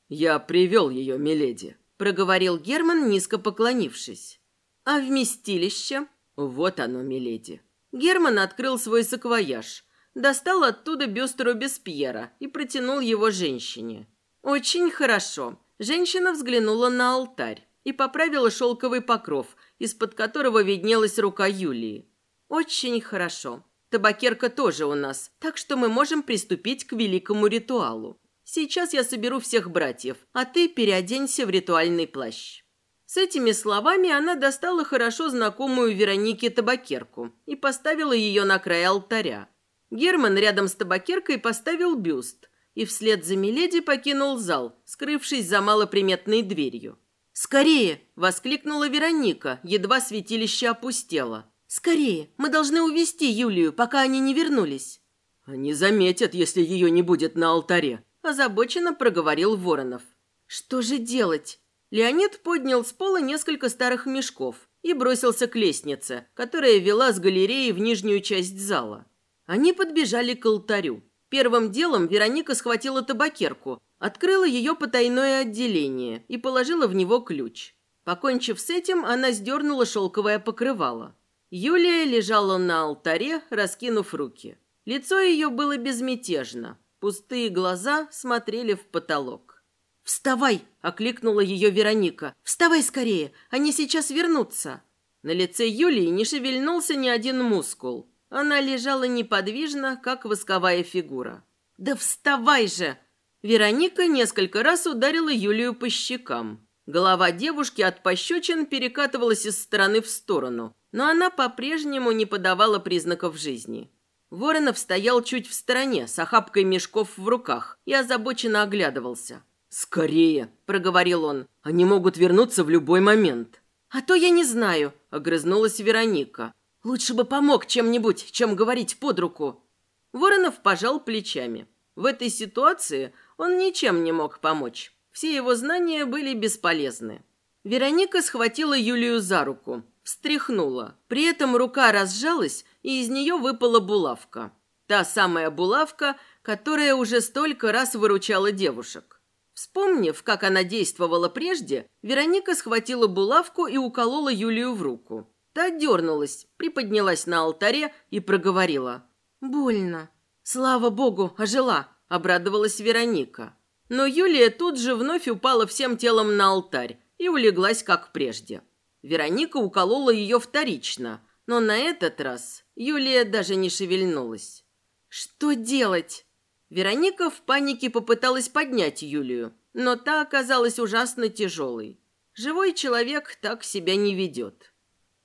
«Я привел ее, миледи», — проговорил Герман, низко поклонившись. «А вместилище?» «Вот оно, миледи». Герман открыл свой саквояж, достал оттуда бюст Робеспьера и протянул его женщине. «Очень хорошо». Женщина взглянула на алтарь и поправила шелковый покров, из-под которого виднелась рука Юлии. «Очень хорошо. Табакерка тоже у нас, так что мы можем приступить к великому ритуалу. Сейчас я соберу всех братьев, а ты переоденься в ритуальный плащ». С этими словами она достала хорошо знакомую Веронике табакерку и поставила ее на край алтаря. Герман рядом с табакеркой поставил бюст и вслед за Миледи покинул зал, скрывшись за малоприметной дверью. «Скорее!» – воскликнула Вероника, едва святилище опустело. «Скорее! Мы должны увести Юлию, пока они не вернулись!» «Они заметят, если ее не будет на алтаре», – озабоченно проговорил Воронов. «Что же делать?» Леонид поднял с пола несколько старых мешков и бросился к лестнице, которая вела с галереи в нижнюю часть зала. Они подбежали к алтарю. Первым делом Вероника схватила табакерку, Открыла ее потайное отделение и положила в него ключ. Покончив с этим, она сдернула шелковое покрывало. Юлия лежала на алтаре, раскинув руки. Лицо ее было безмятежно. Пустые глаза смотрели в потолок. «Вставай!» – окликнула ее Вероника. «Вставай скорее! Они сейчас вернутся!» На лице Юлии не шевельнулся ни один мускул. Она лежала неподвижно, как восковая фигура. «Да вставай же!» Вероника несколько раз ударила Юлию по щекам. Голова девушки от пощечин перекатывалась из стороны в сторону, но она по-прежнему не подавала признаков жизни. Воронов стоял чуть в стороне, с охапкой мешков в руках, и озабоченно оглядывался. «Скорее!» – проговорил он. «Они могут вернуться в любой момент». «А то я не знаю», – огрызнулась Вероника. «Лучше бы помог чем-нибудь, чем говорить под руку». Воронов пожал плечами. В этой ситуации он ничем не мог помочь. Все его знания были бесполезны. Вероника схватила Юлию за руку, встряхнула. При этом рука разжалась, и из нее выпала булавка. Та самая булавка, которая уже столько раз выручала девушек. Вспомнив, как она действовала прежде, Вероника схватила булавку и уколола Юлию в руку. Та дернулась, приподнялась на алтаре и проговорила. «Больно». «Слава богу, ожила», — обрадовалась Вероника. Но Юлия тут же вновь упала всем телом на алтарь и улеглась, как прежде. Вероника уколола ее вторично, но на этот раз Юлия даже не шевельнулась. «Что делать?» Вероника в панике попыталась поднять Юлию, но та оказалась ужасно тяжелой. Живой человек так себя не ведет.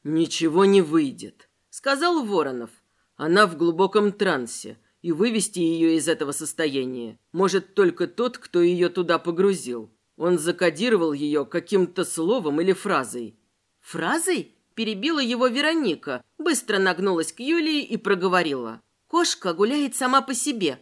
«Ничего не выйдет», — сказал Воронов. «Она в глубоком трансе, и вывести ее из этого состояния может только тот, кто ее туда погрузил. Он закодировал ее каким-то словом или фразой». «Фразой?» – перебила его Вероника, быстро нагнулась к Юлии и проговорила. Кошка гуляет сама по себе.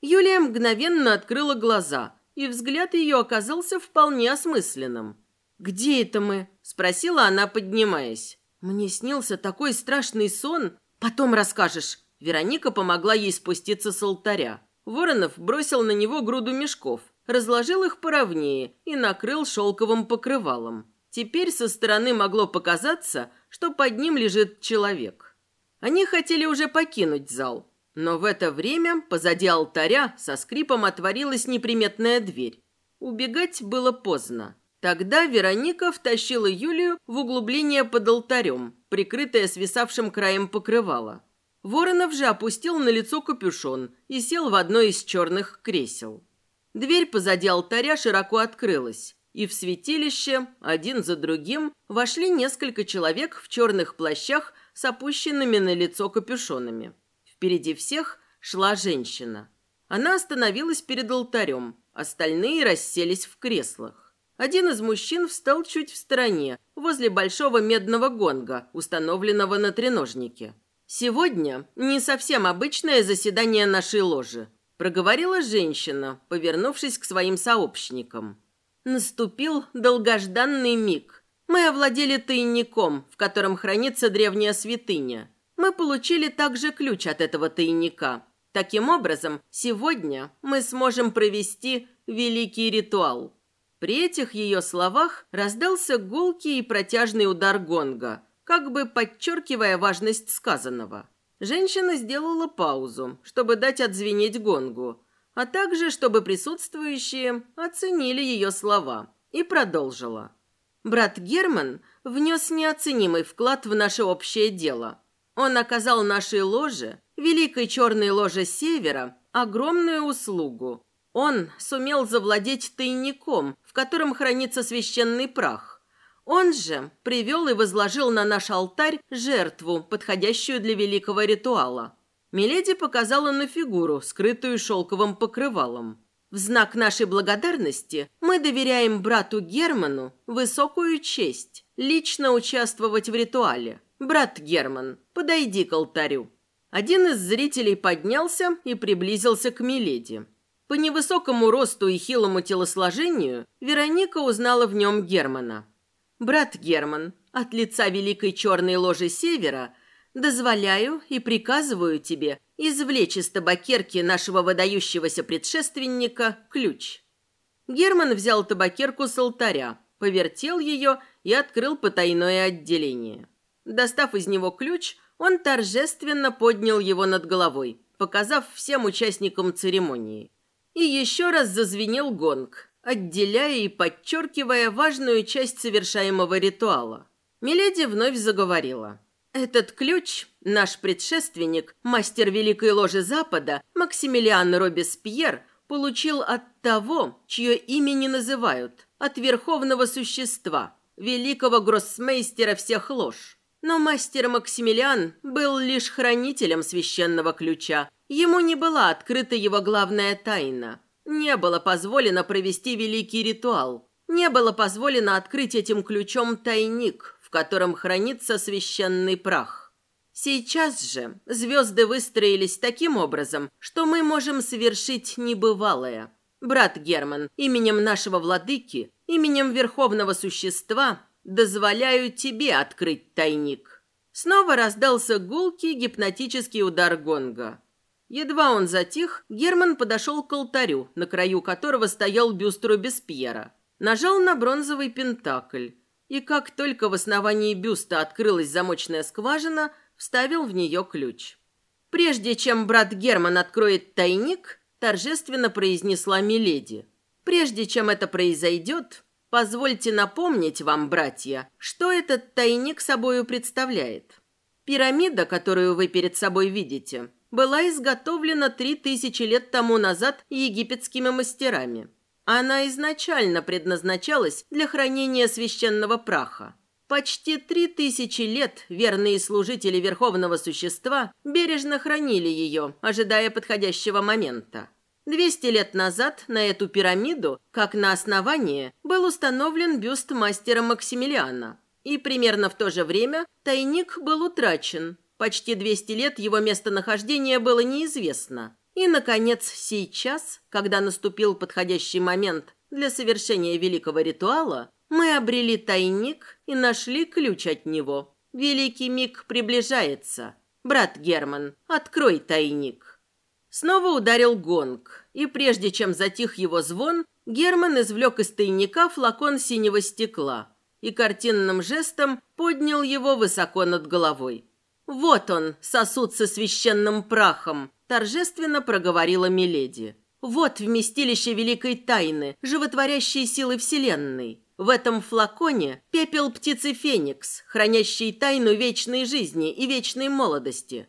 Юлия мгновенно открыла глаза, и взгляд ее оказался вполне осмысленным. «Где это мы?» – спросила она, поднимаясь. «Мне снился такой страшный сон. Потом расскажешь». Вероника помогла ей спуститься с алтаря. Воронов бросил на него груду мешков, разложил их поровнее и накрыл шелковым покрывалом. Теперь со стороны могло показаться, что под ним лежит человек. Они хотели уже покинуть зал, но в это время позади алтаря со скрипом отворилась неприметная дверь. Убегать было поздно. Тогда Вероника втащила Юлию в углубление под алтарем, прикрытое свисавшим краем покрывала. Воронов же опустил на лицо капюшон и сел в одно из черных кресел. Дверь позади алтаря широко открылась, и в святилище один за другим вошли несколько человек в черных плащах с опущенными на лицо капюшонами. Впереди всех шла женщина. Она остановилась перед алтарем, остальные расселись в креслах. Один из мужчин встал чуть в стороне, возле большого медного гонга, установленного на треножнике. «Сегодня не совсем обычное заседание нашей ложи», проговорила женщина, повернувшись к своим сообщникам. Наступил долгожданный миг, мы овладели тайником, в котором хранится древняя святыня. Мы получили также ключ от этого тайника. Таким образом, сегодня мы сможем провести великий ритуал. При этих ее словах раздался гулкий и протяжный удар гонга, как бы подчеркивая важность сказанного. Женщина сделала паузу, чтобы дать отзвенеть гонгу, а также, чтобы присутствующие оценили ее слова, и продолжила. Брат Герман внес неоценимый вклад в наше общее дело. Он оказал нашей ложе, великой черной ложе Севера, огромную услугу. Он сумел завладеть тайником, в котором хранится священный прах. Он же привел и возложил на наш алтарь жертву, подходящую для великого ритуала. Миледи показала на фигуру, скрытую шелковым покрывалом. В знак нашей благодарности мы доверяем брату Герману высокую честь лично участвовать в ритуале. Брат Герман, подойди к алтарю. Один из зрителей поднялся и приблизился к Миледи. По невысокому росту и хилому телосложению Вероника узнала в нем Германа. «Брат Герман, от лица Великой Черной Ложи Севера дозволяю и приказываю тебе извлечь из табакерки нашего выдающегося предшественника ключ. Герман взял табакерку с алтаря, повертел ее и открыл потайное отделение. Достав из него ключ, он торжественно поднял его над головой, показав всем участникам церемонии. И еще раз зазвенел гонг, отделяя и подчеркивая важную часть совершаемого ритуала. Миледи вновь заговорила. Этот ключ наш предшественник, мастер Великой Ложи Запада, Максимилиан Робеспьер, получил от того, чье имя не называют, от верховного существа, великого гроссмейстера всех лож. Но мастер Максимилиан был лишь хранителем священного ключа. Ему не была открыта его главная тайна. Не было позволено провести великий ритуал. Не было позволено открыть этим ключом тайник, котором хранится священный прах. Сейчас же звезды выстроились таким образом, что мы можем совершить небывалое. Брат Герман, именем нашего владыки, именем верховного существа, дозволяю тебе открыть тайник. Снова раздался гулкий гипнотический удар гонга. Едва он затих, Герман подошел к алтарю, на краю которого стоял бюст Робеспьера. Нажал на бронзовый пентакль. И как только в основании бюста открылась замочная скважина, вставил в нее ключ. Прежде чем брат Герман откроет тайник, торжественно произнесла Миледи. Прежде чем это произойдет, позвольте напомнить вам, братья, что этот тайник собою представляет. Пирамида, которую вы перед собой видите, была изготовлена три тысячи лет тому назад египетскими мастерами. Она изначально предназначалась для хранения священного праха. Почти три тысячи лет верные служители Верховного Существа бережно хранили ее, ожидая подходящего момента. Двести лет назад на эту пирамиду, как на основание, был установлен бюст мастера Максимилиана. И примерно в то же время тайник был утрачен. Почти 200 лет его местонахождение было неизвестно. И, наконец, сейчас, когда наступил подходящий момент для совершения великого ритуала, мы обрели тайник и нашли ключ от него. Великий миг приближается. Брат Герман, открой тайник. Снова ударил гонг, и прежде чем затих его звон, Герман извлек из тайника флакон синего стекла и картинным жестом поднял его высоко над головой. «Вот он, сосуд со священным прахом», – торжественно проговорила Миледи. «Вот вместилище великой тайны, животворящей силы Вселенной. В этом флаконе пепел птицы Феникс, хранящий тайну вечной жизни и вечной молодости.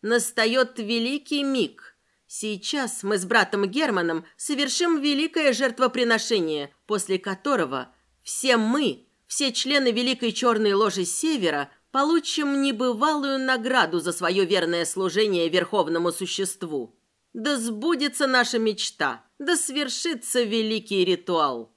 Настает великий миг, Сейчас мы с братом Германом совершим великое жертвоприношение, после которого все мы, все члены Великой Черной Ложи Севера, получим небывалую награду за свое верное служение Верховному Существу. Да сбудется наша мечта, да свершится великий ритуал.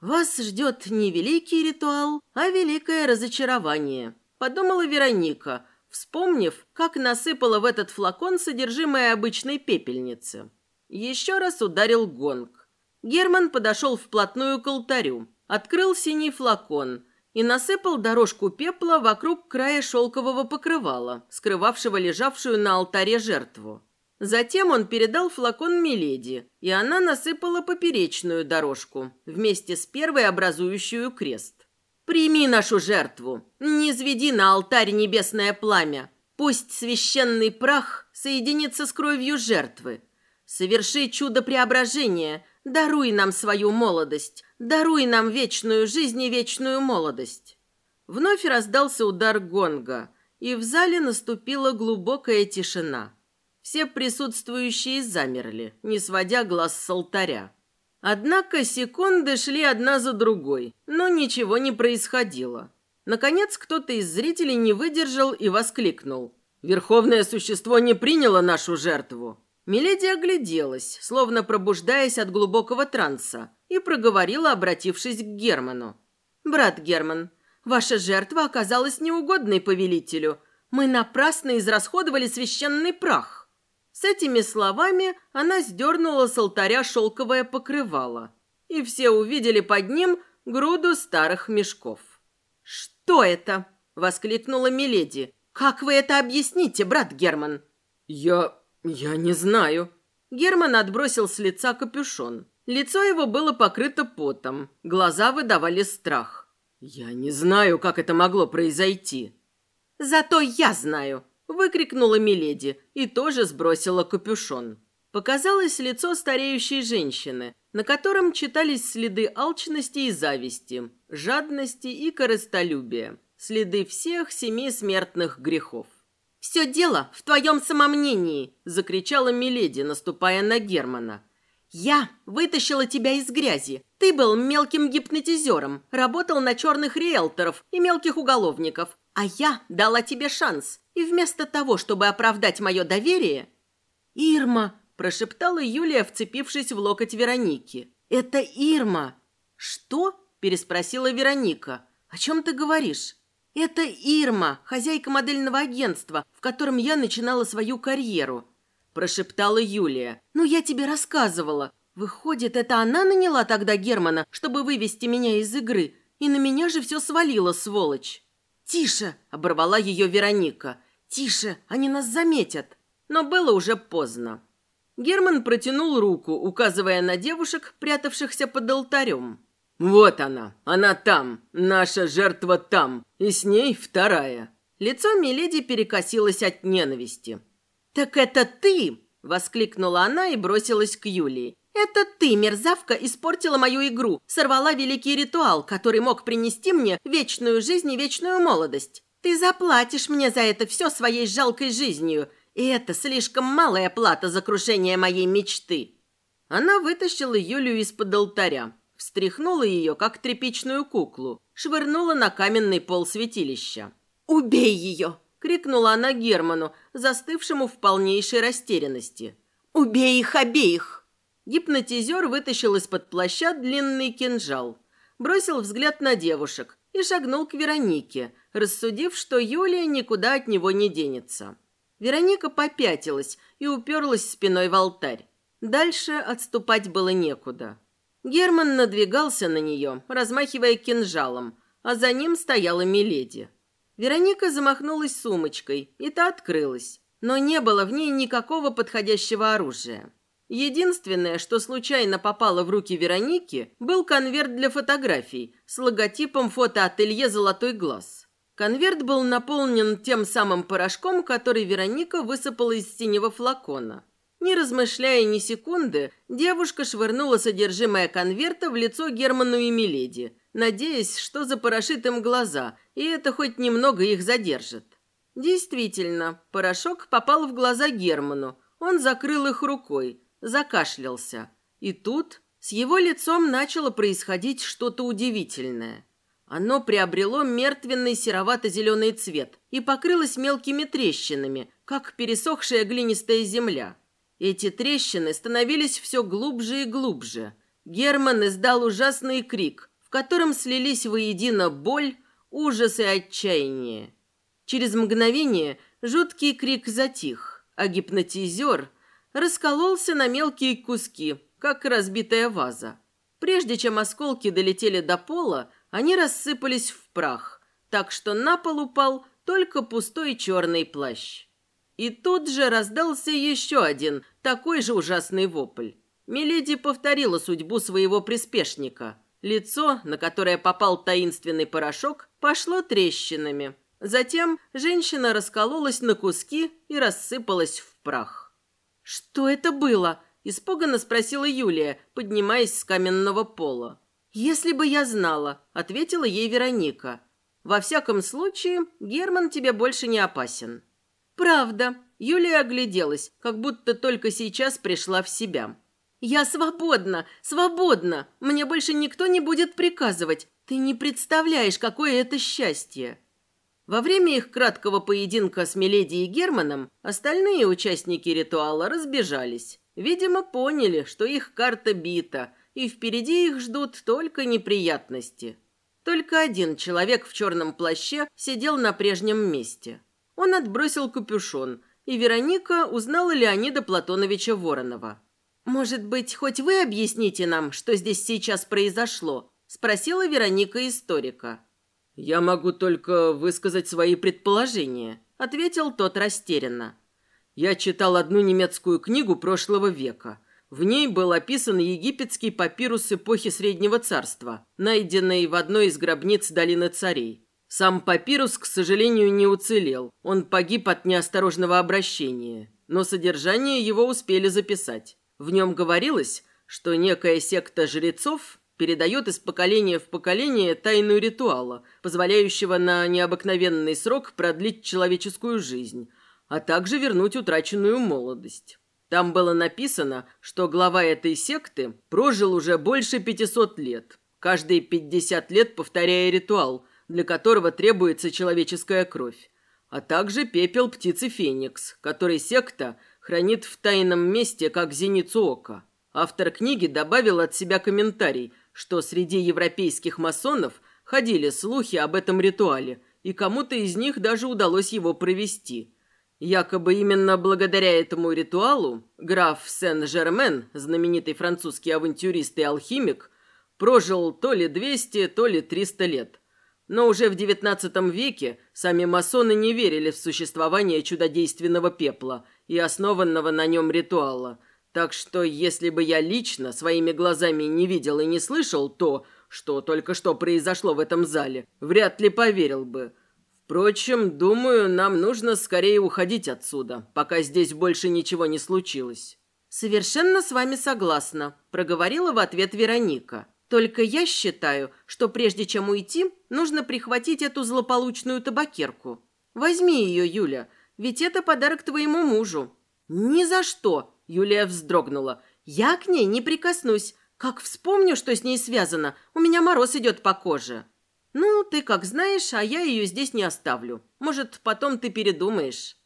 Вас ждет не великий ритуал, а великое разочарование, подумала Вероника – вспомнив, как насыпала в этот флакон содержимое обычной пепельницы. Еще раз ударил гонг. Герман подошел вплотную к алтарю, открыл синий флакон и насыпал дорожку пепла вокруг края шелкового покрывала, скрывавшего лежавшую на алтаре жертву. Затем он передал флакон Миледи, и она насыпала поперечную дорожку, вместе с первой образующую крест. Прими нашу жертву, не на алтарь небесное пламя. Пусть священный прах соединится с кровью жертвы. Соверши чудо преображения, даруй нам свою молодость, даруй нам вечную жизнь и вечную молодость. Вновь раздался удар гонга, и в зале наступила глубокая тишина. Все присутствующие замерли, не сводя глаз с алтаря. Однако секунды шли одна за другой, но ничего не происходило. Наконец кто-то из зрителей не выдержал и воскликнул. «Верховное существо не приняло нашу жертву!» Миледи огляделась, словно пробуждаясь от глубокого транса, и проговорила, обратившись к Герману. «Брат Герман, ваша жертва оказалась неугодной повелителю. Мы напрасно израсходовали священный прах». С этими словами она сдернула с алтаря шелковое покрывало, и все увидели под ним груду старых мешков. «Что это?» — воскликнула Миледи. «Как вы это объясните, брат Герман?» «Я... я не знаю». Герман отбросил с лица капюшон. Лицо его было покрыто потом, глаза выдавали страх. «Я не знаю, как это могло произойти». «Зато я знаю», Выкрикнула Миледи и тоже сбросила капюшон. Показалось лицо стареющей женщины, на котором читались следы алчности и зависти, жадности и корыстолюбия, следы всех семи смертных грехов. «Все дело в твоем самомнении!» – закричала Миледи, наступая на Германа. «Я вытащила тебя из грязи. Ты был мелким гипнотизером, работал на черных риэлторов и мелких уголовников, а я дала тебе шанс, и вместо того, чтобы оправдать мое доверие... «Ирма!» – прошептала Юлия, вцепившись в локоть Вероники. «Это Ирма!» «Что?» – переспросила Вероника. «О чем ты говоришь?» «Это Ирма, хозяйка модельного агентства, в котором я начинала свою карьеру», – прошептала Юлия. «Ну, я тебе рассказывала. Выходит, это она наняла тогда Германа, чтобы вывести меня из игры, и на меня же все свалило, сволочь». «Тише!» – оборвала ее Вероника. «Тише! Они нас заметят!» Но было уже поздно. Герман протянул руку, указывая на девушек, прятавшихся под алтарем. «Вот она, она там, наша жертва там, и с ней вторая». Лицо Миледи перекосилось от ненависти. «Так это ты!» – воскликнула она и бросилась к Юлии. «Это ты, мерзавка, испортила мою игру, сорвала великий ритуал, который мог принести мне вечную жизнь и вечную молодость. Ты заплатишь мне за это все своей жалкой жизнью, и это слишком малая плата за крушение моей мечты». Она вытащила Юлию из-под алтаря, встряхнула ее, как тряпичную куклу, швырнула на каменный пол святилища. «Убей ее!» – крикнула она Герману, застывшему в полнейшей растерянности. «Убей их обеих!» Гипнотизер вытащил из-под плаща длинный кинжал, бросил взгляд на девушек и шагнул к Веронике, рассудив, что Юлия никуда от него не денется. Вероника попятилась и уперлась спиной в алтарь. Дальше отступать было некуда. Герман надвигался на нее, размахивая кинжалом, а за ним стояла Миледи. Вероника замахнулась сумочкой, и та открылась, но не было в ней никакого подходящего оружия. Единственное, что случайно попало в руки Вероники, был конверт для фотографий с логотипом фотоателье «Золотой глаз». Конверт был наполнен тем самым порошком, который Вероника высыпала из синего флакона. Не размышляя ни секунды, девушка швырнула содержимое конверта в лицо Герману и Миледи, надеясь, что запорошит им глаза, и это хоть немного их задержит. Действительно, порошок попал в глаза Герману. Он закрыл их рукой, закашлялся. И тут с его лицом начало происходить что-то удивительное. Оно приобрело мертвенный серовато-зеленый цвет и покрылось мелкими трещинами, как пересохшая глинистая земля. Эти трещины становились все глубже и глубже. Герман издал ужасный крик, в котором слились воедино боль, ужас и отчаяние. Через мгновение жуткий крик затих, а гипнотизер раскололся на мелкие куски, как разбитая ваза. Прежде чем осколки долетели до пола, они рассыпались в прах, так что на пол упал только пустой черный плащ. И тут же раздался еще один, такой же ужасный вопль. Миледи повторила судьбу своего приспешника. Лицо, на которое попал таинственный порошок, пошло трещинами. Затем женщина раскололась на куски и рассыпалась в прах. «Что это было?» – испуганно спросила Юлия, поднимаясь с каменного пола. «Если бы я знала», – ответила ей Вероника. «Во всяком случае, Герман тебе больше не опасен». «Правда». Юлия огляделась, как будто только сейчас пришла в себя. «Я свободна! Свободна! Мне больше никто не будет приказывать. Ты не представляешь, какое это счастье!» Во время их краткого поединка с Миледи и Германом остальные участники ритуала разбежались. Видимо, поняли, что их карта бита, и впереди их ждут только неприятности. Только один человек в черном плаще сидел на прежнем месте. Он отбросил капюшон, и Вероника узнала Леонида Платоновича Воронова. «Может быть, хоть вы объясните нам, что здесь сейчас произошло?» – спросила Вероника историка. «Я могу только высказать свои предположения», – ответил тот растерянно. «Я читал одну немецкую книгу прошлого века. В ней был описан египетский папирус эпохи Среднего Царства, найденный в одной из гробниц Долины Царей. Сам папирус, к сожалению, не уцелел. Он погиб от неосторожного обращения. Но содержание его успели записать. В нем говорилось, что некая секта жрецов передает из поколения в поколение тайну ритуала, позволяющего на необыкновенный срок продлить человеческую жизнь, а также вернуть утраченную молодость. Там было написано, что глава этой секты прожил уже больше 500 лет, каждые 50 лет повторяя ритуал – для которого требуется человеческая кровь, а также пепел птицы Феникс, который секта хранит в тайном месте, как зеницу ока. Автор книги добавил от себя комментарий, что среди европейских масонов ходили слухи об этом ритуале, и кому-то из них даже удалось его провести. Якобы именно благодаря этому ритуалу граф Сен-Жермен, знаменитый французский авантюрист и алхимик, прожил то ли 200, то ли 300 лет – Но уже в XIX веке сами масоны не верили в существование чудодейственного пепла и основанного на нем ритуала. Так что, если бы я лично своими глазами не видел и не слышал то, что только что произошло в этом зале, вряд ли поверил бы. Впрочем, думаю, нам нужно скорее уходить отсюда, пока здесь больше ничего не случилось. Совершенно с вами согласна, проговорила в ответ Вероника. Только я считаю, что прежде чем уйти, нужно прихватить эту злополучную табакерку. Возьми ее, Юля, ведь это подарок твоему мужу. Ни за что, Юлия вздрогнула. Я к ней не прикоснусь. Как вспомню, что с ней связано, у меня мороз идет по коже. Ну, ты как знаешь, а я ее здесь не оставлю. Может, потом ты передумаешь.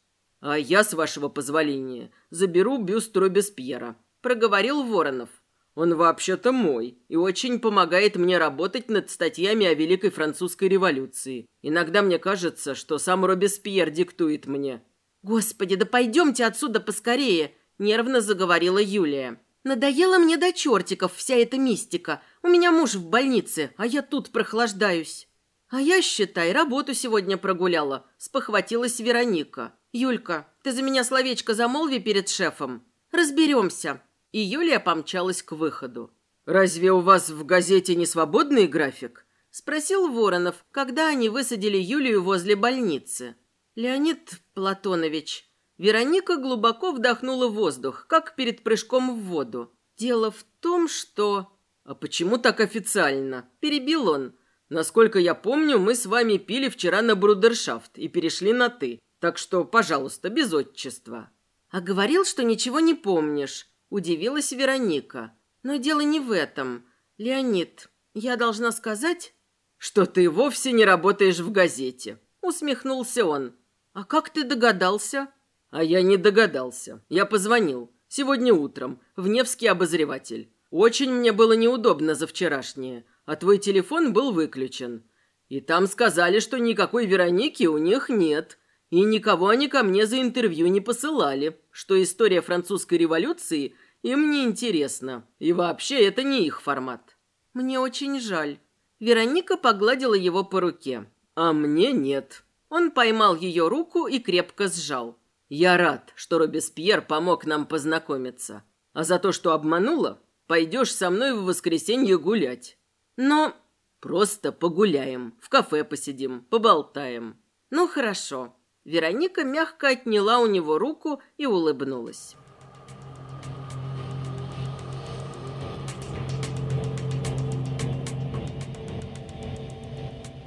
А я, с вашего позволения, заберу бюст Робеспьера, проговорил Воронов. Он вообще-то мой и очень помогает мне работать над статьями о Великой Французской революции. Иногда мне кажется, что сам Робеспьер диктует мне. «Господи, да пойдемте отсюда поскорее!» – нервно заговорила Юлия. «Надоела мне до чертиков вся эта мистика. У меня муж в больнице, а я тут прохлаждаюсь». «А я, считай, работу сегодня прогуляла», – спохватилась Вероника. «Юлька, ты за меня словечко замолви перед шефом. Разберемся и Юлия помчалась к выходу. «Разве у вас в газете не свободный график?» – спросил Воронов, когда они высадили Юлию возле больницы. «Леонид Платонович». Вероника глубоко вдохнула воздух, как перед прыжком в воду. «Дело в том, что...» «А почему так официально?» – перебил он. «Насколько я помню, мы с вами пили вчера на брудершафт и перешли на «ты». Так что, пожалуйста, без отчества». «А говорил, что ничего не помнишь», Удивилась Вероника. Но дело не в этом. Леонид, я должна сказать... Что ты вовсе не работаешь в газете. Усмехнулся он. А как ты догадался? А я не догадался. Я позвонил. Сегодня утром. В Невский обозреватель. Очень мне было неудобно за вчерашнее. А твой телефон был выключен. И там сказали, что никакой Вероники у них нет. И никого они ко мне за интервью не посылали, что история французской революции им не интересна. И вообще это не их формат. Мне очень жаль. Вероника погладила его по руке. А мне нет. Он поймал ее руку и крепко сжал. Я рад, что Робеспьер помог нам познакомиться. А за то, что обманула, пойдешь со мной в воскресенье гулять. Но просто погуляем, в кафе посидим, поболтаем. Ну хорошо. Вероника мягко отняла у него руку и улыбнулась.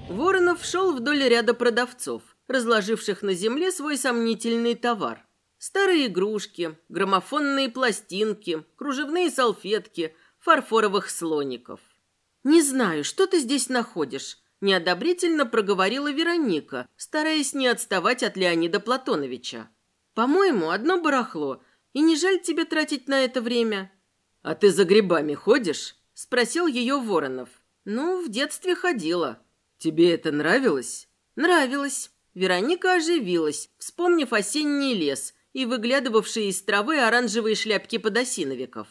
Воронов шел вдоль ряда продавцов, разложивших на земле свой сомнительный товар. Старые игрушки, граммофонные пластинки, кружевные салфетки, фарфоровых слоников. «Не знаю, что ты здесь находишь?» Неодобрительно проговорила Вероника, стараясь не отставать от Леонида Платоновича. «По-моему, одно барахло, и не жаль тебе тратить на это время». «А ты за грибами ходишь?» – спросил ее Воронов. «Ну, в детстве ходила». «Тебе это нравилось?» «Нравилось». Вероника оживилась, вспомнив осенний лес и выглядывавшие из травы оранжевые шляпки подосиновиков.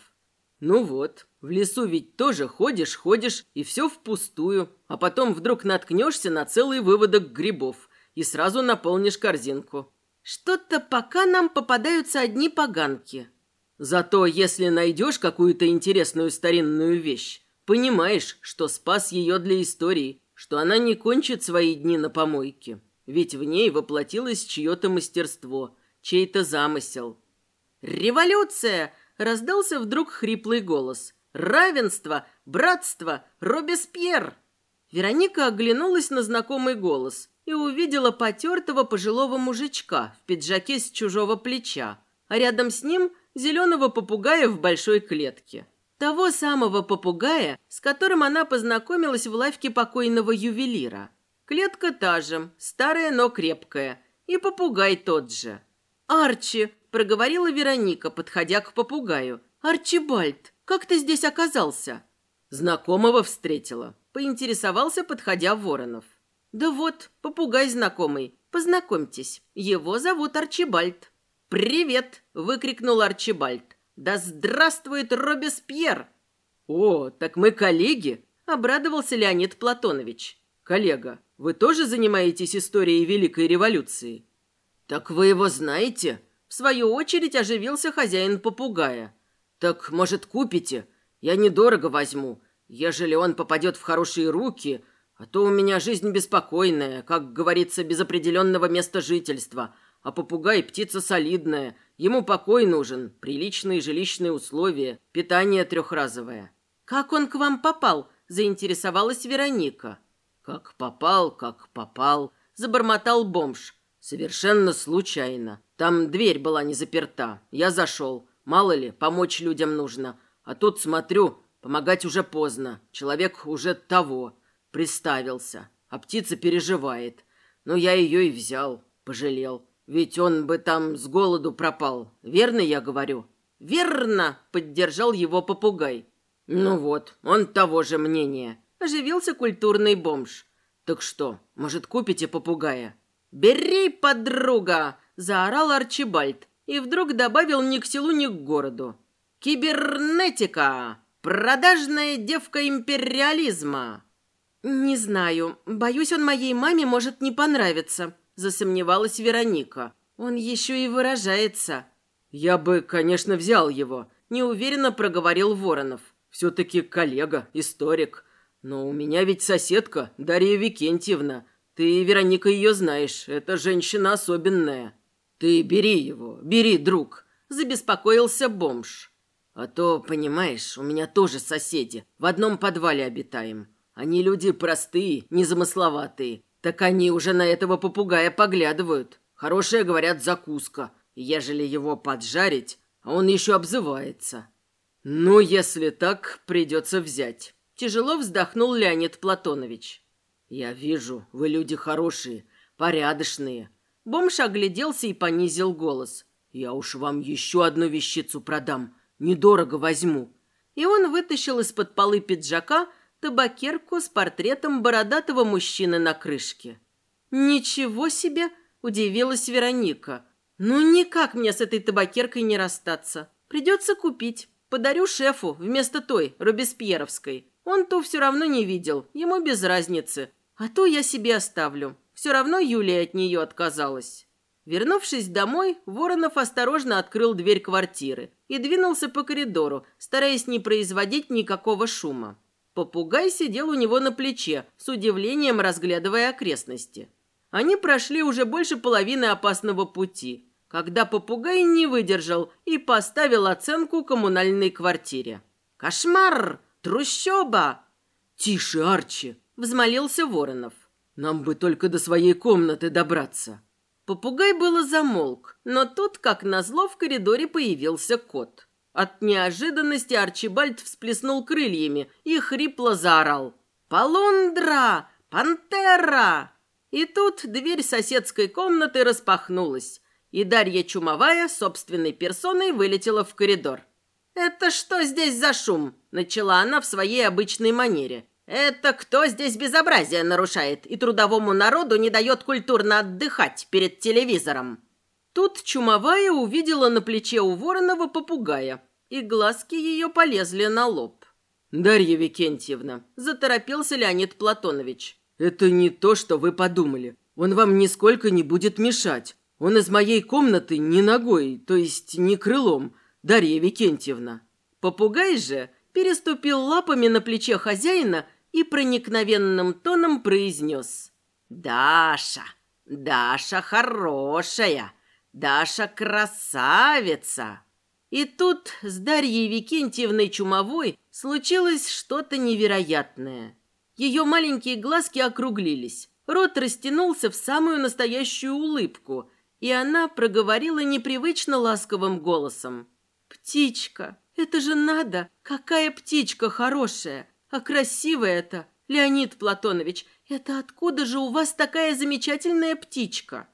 «Ну вот, в лесу ведь тоже ходишь, ходишь, и все впустую, а потом вдруг наткнешься на целый выводок грибов и сразу наполнишь корзинку». «Что-то пока нам попадаются одни поганки». «Зато если найдешь какую-то интересную старинную вещь, понимаешь, что спас ее для истории, что она не кончит свои дни на помойке, ведь в ней воплотилось чье-то мастерство, чей-то замысел». «Революция!» – раздался вдруг хриплый голос – Равенство, братство, Робеспьер!» Вероника оглянулась на знакомый голос и увидела потертого пожилого мужичка в пиджаке с чужого плеча, а рядом с ним зеленого попугая в большой клетке. Того самого попугая, с которым она познакомилась в лавке покойного ювелира. Клетка та же, старая, но крепкая, и попугай тот же. «Арчи!» – проговорила Вероника, подходя к попугаю. «Арчибальд!» Как ты здесь оказался?» «Знакомого встретила», — поинтересовался, подходя Воронов. «Да вот, попугай знакомый. Познакомьтесь, его зовут Арчибальд». «Привет!» — выкрикнул Арчибальд. «Да здравствует Робеспьер!» «О, так мы коллеги!» — обрадовался Леонид Платонович. «Коллега, Вы тоже занимаетесь историей Великой революции?» «Так вы его знаете?» В свою очередь оживился хозяин попугая. «Так, может, купите? Я недорого возьму. Ежели он попадет в хорошие руки, а то у меня жизнь беспокойная, как говорится, без определенного места жительства. А попугай – птица солидная. Ему покой нужен, приличные жилищные условия, питание трехразовое». «Как он к вам попал?» – заинтересовалась Вероника. «Как попал, как попал», – забормотал бомж. «Совершенно случайно. Там дверь была не заперта. Я зашел. Мало ли, помочь людям нужно. А тут смотрю, помогать уже поздно. Человек уже того. Приставился. А птица переживает. Но я ее и взял. Пожалел. Ведь он бы там с голоду пропал. Верно я говорю? Верно, поддержал его попугай. Ну вот, он того же мнения. Оживился культурный бомж. Так что, может, купите попугая? «Бери, подруга!» – заорал Арчибальд и вдруг добавил ни к селу, ни к городу. «Кибернетика! Продажная девка империализма!» «Не знаю. Боюсь, он моей маме может не понравиться», – засомневалась Вероника. «Он еще и выражается». «Я бы, конечно, взял его», – неуверенно проговорил Воронов. «Все-таки коллега, историк. Но у меня ведь соседка, Дарья Викентьевна. Ты, Вероника, ее знаешь. Это женщина особенная. Ты бери его, бери, друг. Забеспокоился бомж. А то, понимаешь, у меня тоже соседи. В одном подвале обитаем. Они люди простые, незамысловатые. Так они уже на этого попугая поглядывают. Хорошая, говорят, закуска. ежели его поджарить, а он еще обзывается. Ну, если так, придется взять. Тяжело вздохнул Леонид Платонович. «Я вижу, вы люди хорошие, порядочные». Бомж огляделся и понизил голос. «Я уж вам еще одну вещицу продам. Недорого возьму». И он вытащил из-под полы пиджака табакерку с портретом бородатого мужчины на крышке. «Ничего себе!» – удивилась Вероника. «Ну, никак мне с этой табакеркой не расстаться. Придется купить. Подарю шефу вместо той, Робеспьеровской. Он ту все равно не видел, ему без разницы. А то я себе оставлю. Все равно Юлия от нее отказалась. Вернувшись домой, Воронов осторожно открыл дверь квартиры и двинулся по коридору, стараясь не производить никакого шума. Попугай сидел у него на плече, с удивлением разглядывая окрестности. Они прошли уже больше половины опасного пути, когда попугай не выдержал и поставил оценку коммунальной квартире. «Кошмар! Трущоба!» «Тише, Арчи!» взмолился Воронов. «Нам бы только до своей комнаты добраться». Попугай было замолк, но тут, как назло, в коридоре появился кот. От неожиданности Арчибальд всплеснул крыльями и хрипло заорал. «Полундра! Пантера!» И тут дверь соседской комнаты распахнулась, и Дарья Чумовая собственной персоной вылетела в коридор. «Это что здесь за шум?» – начала она в своей обычной манере. Это кто здесь безобразие нарушает и трудовому народу не дает культурно отдыхать перед телевизором? Тут чумовая увидела на плече у Воронова попугая, и глазки ее полезли на лоб. «Дарья Викентьевна», – заторопился Леонид Платонович, – «это не то, что вы подумали. Он вам нисколько не будет мешать. Он из моей комнаты не ногой, то есть не крылом, Дарья Викентьевна». Попугай же переступил лапами на плече хозяина и проникновенным тоном произнес. «Даша, Даша хорошая, Даша красавица!» И тут с Дарьей Викентьевной Чумовой случилось что-то невероятное. Ее маленькие глазки округлились, рот растянулся в самую настоящую улыбку, и она проговорила непривычно ласковым голосом. «Птичка, это же надо! Какая птичка хорошая! А красивая это, Леонид Платонович, это откуда же у вас такая замечательная птичка?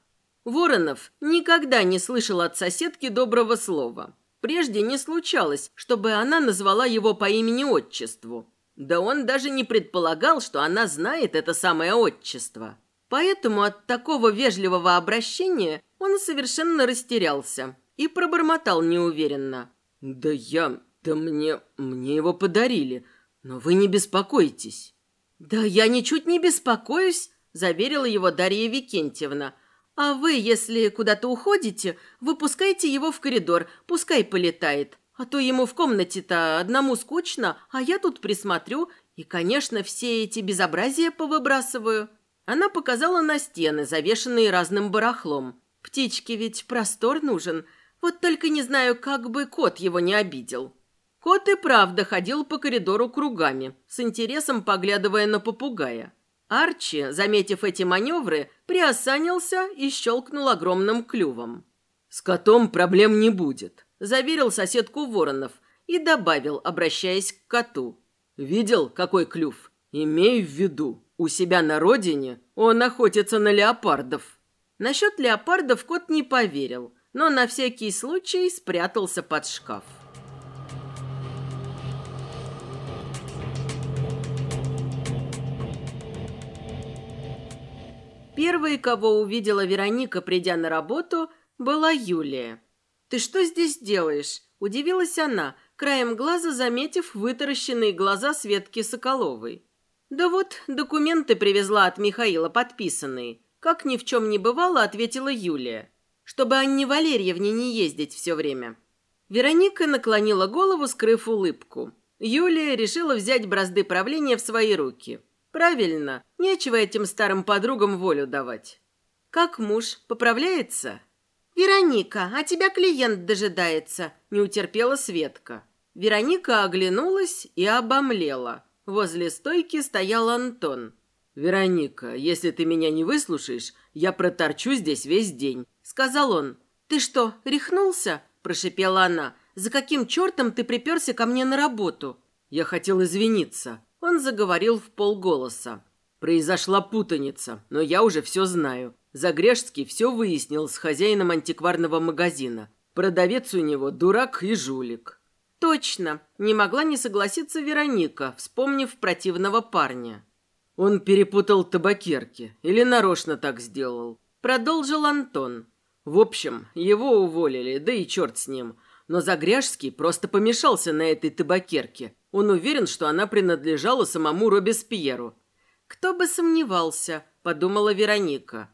Воронов никогда не слышал от соседки доброго слова. Прежде не случалось, чтобы она назвала его по имени-отчеству. Да он даже не предполагал, что она знает это самое отчество. Поэтому от такого вежливого обращения он совершенно растерялся и пробормотал неуверенно. «Да я... да мне... мне его подарили. Но вы не беспокойтесь». «Да я ничуть не беспокоюсь», – заверила его Дарья Викентьевна. «А вы, если куда-то уходите, выпускайте его в коридор, пускай полетает. А то ему в комнате-то одному скучно, а я тут присмотрю и, конечно, все эти безобразия повыбрасываю». Она показала на стены, завешенные разным барахлом. «Птичке ведь простор нужен, вот только не знаю, как бы кот его не обидел». Кот и правда ходил по коридору кругами, с интересом поглядывая на попугая. Арчи, заметив эти маневры, приосанился и щелкнул огромным клювом. «С котом проблем не будет», – заверил соседку Воронов и добавил, обращаясь к коту. «Видел, какой клюв? Имей в виду, у себя на родине он охотится на леопардов». Насчет леопардов кот не поверил, но на всякий случай спрятался под шкаф. Первой, кого увидела Вероника, придя на работу, была Юлия. «Ты что здесь делаешь?» – удивилась она, краем глаза заметив вытаращенные глаза Светки Соколовой. «Да вот, документы привезла от Михаила, подписанные». Как ни в чем не бывало, ответила Юлия. «Чтобы Анне Валерьевне не ездить все время». Вероника наклонила голову, скрыв улыбку. Юлия решила взять бразды правления в свои руки – Правильно, нечего этим старым подругам волю давать. Как муж, поправляется? Вероника, а тебя клиент дожидается, не утерпела Светка. Вероника оглянулась и обомлела. Возле стойки стоял Антон. «Вероника, если ты меня не выслушаешь, я проторчу здесь весь день», — сказал он. «Ты что, рехнулся?» – прошипела она. «За каким чертом ты приперся ко мне на работу?» «Я хотел извиниться», он заговорил в полголоса. Произошла путаница, но я уже все знаю. Загрешский все выяснил с хозяином антикварного магазина. Продавец у него дурак и жулик. Точно, не могла не согласиться Вероника, вспомнив противного парня. Он перепутал табакерки или нарочно так сделал. Продолжил Антон. В общем, его уволили, да и черт с ним. Но Загряжский просто помешался на этой табакерке. Он уверен, что она принадлежала самому Робеспьеру. «Кто бы сомневался», — подумала Вероника.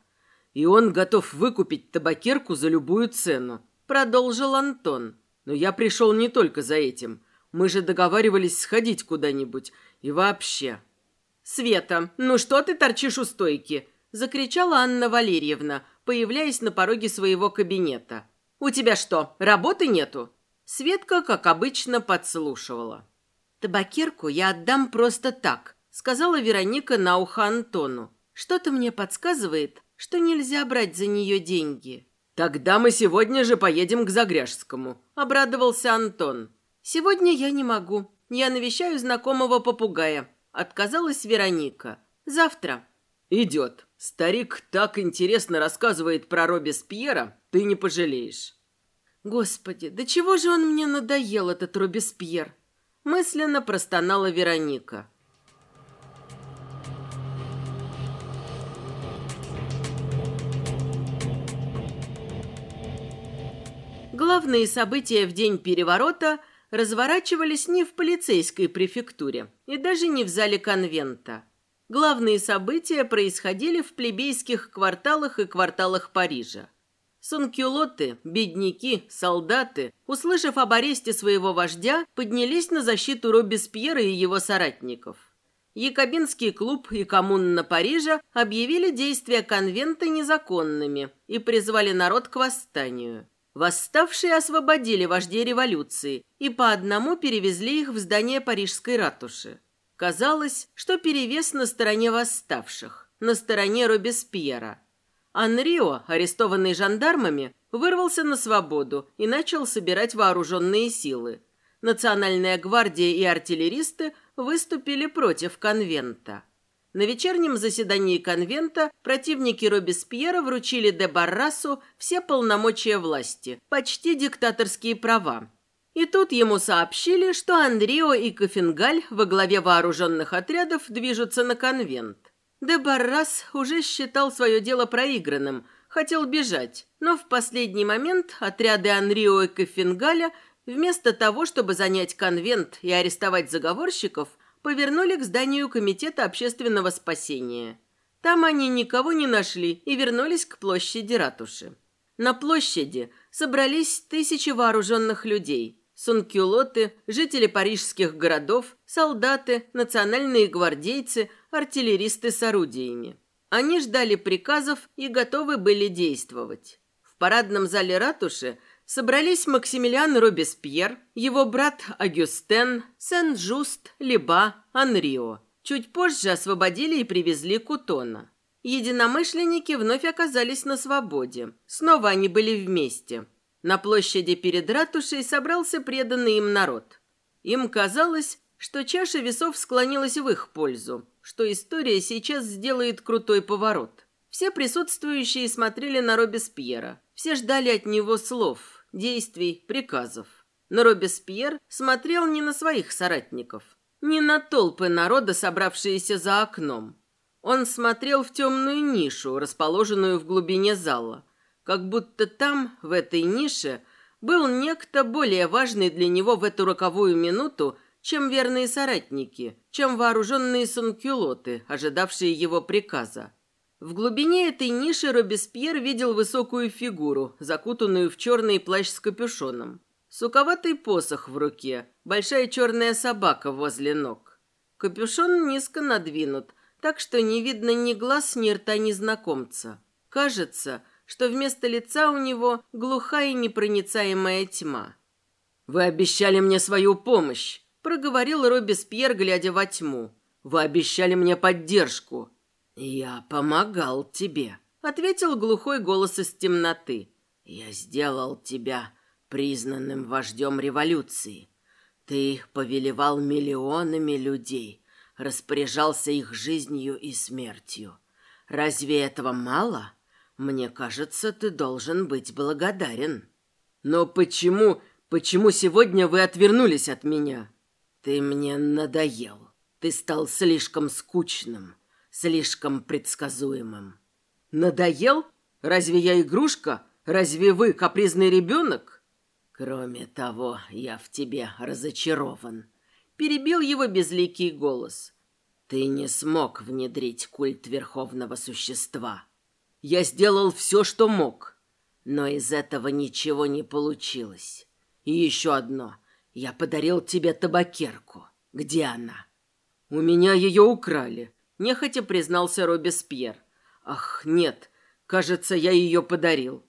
«И он готов выкупить табакерку за любую цену», — продолжил Антон. «Но я пришел не только за этим. Мы же договаривались сходить куда-нибудь. И вообще...» «Света, ну что ты торчишь у стойки?» — закричала Анна Валерьевна, появляясь на пороге своего кабинета. «У тебя что, работы нету?» Светка, как обычно, подслушивала. «Табакерку я отдам просто так», — сказала Вероника на ухо Антону. «Что-то мне подсказывает, что нельзя брать за нее деньги». «Тогда мы сегодня же поедем к Загряжскому», — обрадовался Антон. «Сегодня я не могу. Я навещаю знакомого попугая», — отказалась Вероника. «Завтра». «Идет. Старик так интересно рассказывает про Робеспьера, ты не пожалеешь». «Господи, да чего же он мне надоел, этот Робеспьер?» Мысленно простонала Вероника. Главные события в день переворота разворачивались не в полицейской префектуре и даже не в зале конвента. Главные события происходили в плебейских кварталах и кварталах Парижа. Санкюлоты, бедняки, солдаты, услышав об аресте своего вождя, поднялись на защиту Робеспьера и его соратников. Якобинский клуб и коммуна Парижа объявили действия конвента незаконными и призвали народ к восстанию. Восставшие освободили вождей революции и по одному перевезли их в здание парижской ратуши. Казалось, что перевес на стороне восставших, на стороне Робеспьера. Анрио, арестованный жандармами, вырвался на свободу и начал собирать вооруженные силы. Национальная гвардия и артиллеристы выступили против конвента. На вечернем заседании конвента противники Робеспьера вручили де Баррасу все полномочия власти, почти диктаторские права, и тут ему сообщили, что Андрио и Кофенгаль во главе вооруженных отрядов движутся на конвент. Де Баррас уже считал свое дело проигранным, хотел бежать, но в последний момент отряды Анрио и Кофенгаля вместо того, чтобы занять конвент и арестовать заговорщиков, повернули к зданию Комитета общественного спасения. Там они никого не нашли и вернулись к площади ратуши. На площади собрались тысячи вооруженных людей. Сункюлоты, жители парижских городов, солдаты, национальные гвардейцы, артиллеристы с орудиями. Они ждали приказов и готовы были действовать. В парадном зале ратуши собрались Максимилиан Робеспьер, его брат Агюстен, Сен-Жуст, Леба, Анрио. Чуть позже освободили и привезли Кутона. Единомышленники вновь оказались на свободе. Снова они были вместе. На площади перед ратушей собрался преданный им народ. Им казалось, что чаша весов склонилась в их пользу, что история сейчас сделает крутой поворот. Все присутствующие смотрели на Робеспьера. Все ждали от него слов, действий, приказов. Но Робеспьер смотрел не на своих соратников, не на толпы народа, собравшиеся за окном. Он смотрел в темную нишу, расположенную в глубине зала, как будто там, в этой нише, был некто более важный для него в эту роковую минуту, чем верные соратники, чем вооруженные санкюлоты, ожидавшие его приказа. В глубине этой ниши Робеспьер видел высокую фигуру, закутанную в черный плащ с капюшоном. Суковатый посох в руке, большая черная собака возле ног. Капюшон низко надвинут – так что не видно ни глаз, ни рта незнакомца. Кажется, что вместо лица у него глухая непроницаемая тьма. «Вы обещали мне свою помощь», — проговорил Робеспьер, глядя во тьму. «Вы обещали мне поддержку». «Я помогал тебе», — ответил глухой голос из темноты. «Я сделал тебя признанным вождем революции. Ты повелевал миллионами людей, распоряжался их жизнью и смертью. Разве этого мало? Мне кажется, ты должен быть благодарен. Но почему, почему сегодня вы отвернулись от меня? Ты мне надоел. Ты стал слишком скучным, слишком предсказуемым. Надоел? Разве я игрушка? Разве вы капризный ребенок? Кроме того, я в тебе разочарован перебил его безликий голос. Ты не смог внедрить культ верховного существа. Я сделал все, что мог, но из этого ничего не получилось. И еще одно. Я подарил тебе табакерку. Где она? У меня ее украли, нехотя признался Робеспьер. Ах, нет, кажется, я ее подарил.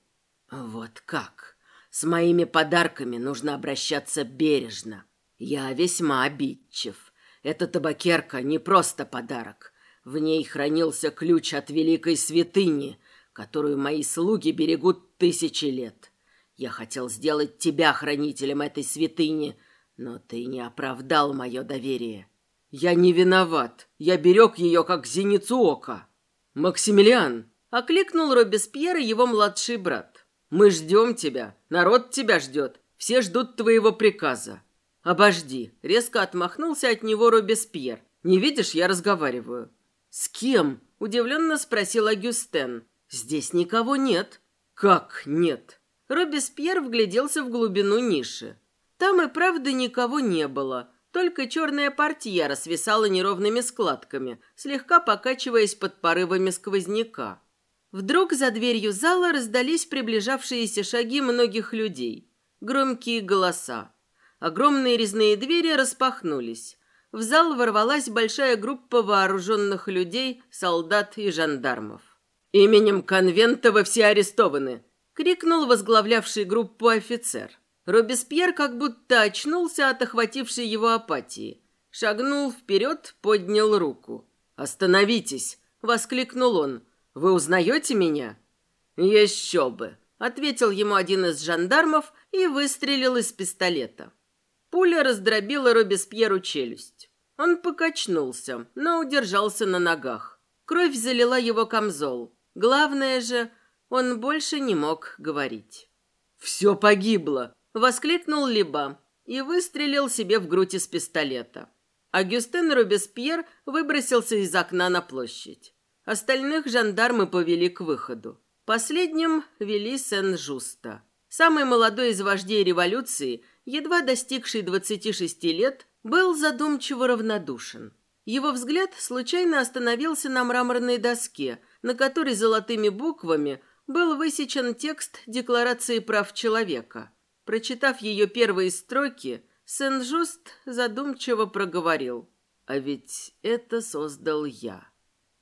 Вот как? С моими подарками нужно обращаться бережно. Я весьма обидчив. Эта табакерка не просто подарок. В ней хранился ключ от великой святыни, которую мои слуги берегут тысячи лет. Я хотел сделать тебя хранителем этой святыни, но ты не оправдал мое доверие. Я не виноват. Я берег ее, как зеницу ока. Максимилиан, окликнул Робеспьера его младший брат. Мы ждем тебя. Народ тебя ждет. Все ждут твоего приказа. «Обожди!» — резко отмахнулся от него Робеспьер. «Не видишь, я разговариваю». «С кем?» — удивленно спросил Агюстен. «Здесь никого нет». «Как нет?» Робеспьер вгляделся в глубину ниши. Там и правда никого не было. Только черная портьера свисала неровными складками, слегка покачиваясь под порывами сквозняка. Вдруг за дверью зала раздались приближавшиеся шаги многих людей. Громкие голоса. Огромные резные двери распахнулись. В зал ворвалась большая группа вооруженных людей, солдат и жандармов. «Именем конвента вы все арестованы!» — крикнул возглавлявший группу офицер. Робеспьер как будто очнулся от охватившей его апатии. Шагнул вперед, поднял руку. «Остановитесь!» — воскликнул он. «Вы узнаете меня?» «Еще бы!» — ответил ему один из жандармов и выстрелил из пистолета. Пуля раздробила Робеспьеру челюсть. Он покачнулся, но удержался на ногах. Кровь залила его камзол. Главное же, он больше не мог говорить. «Все погибло!» — воскликнул Либа и выстрелил себе в грудь из пистолета. Агюстен Робеспьер выбросился из окна на площадь. Остальных жандармы повели к выходу. Последним вели Сен-Жуста. Самый молодой из вождей революции – едва достигший 26 лет, был задумчиво равнодушен. Его взгляд случайно остановился на мраморной доске, на которой золотыми буквами был высечен текст Декларации прав человека. Прочитав ее первые строки, Сен-Жуст задумчиво проговорил. «А ведь это создал я».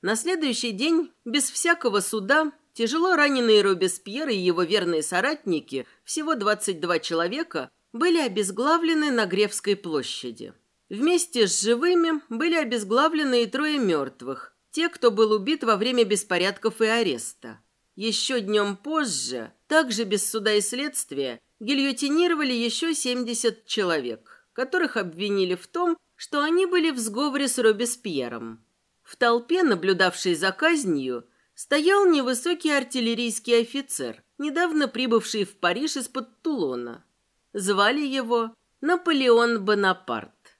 На следующий день, без всякого суда, тяжело раненые Робеспьер и его верные соратники, всего 22 человека, были обезглавлены на Гревской площади. Вместе с живыми были обезглавлены и трое мертвых, те, кто был убит во время беспорядков и ареста. Еще днем позже, также без суда и следствия, гильотинировали еще 70 человек, которых обвинили в том, что они были в сговоре с Робеспьером. В толпе, наблюдавшей за казнью, стоял невысокий артиллерийский офицер, недавно прибывший в Париж из-под Тулона. Звали его Наполеон Бонапарт.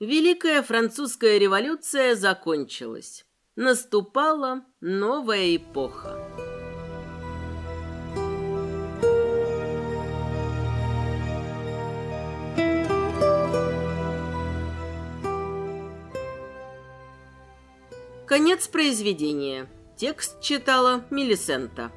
Великая французская революция закончилась. Наступала новая эпоха. Конец произведения. Текст читала Мелисента.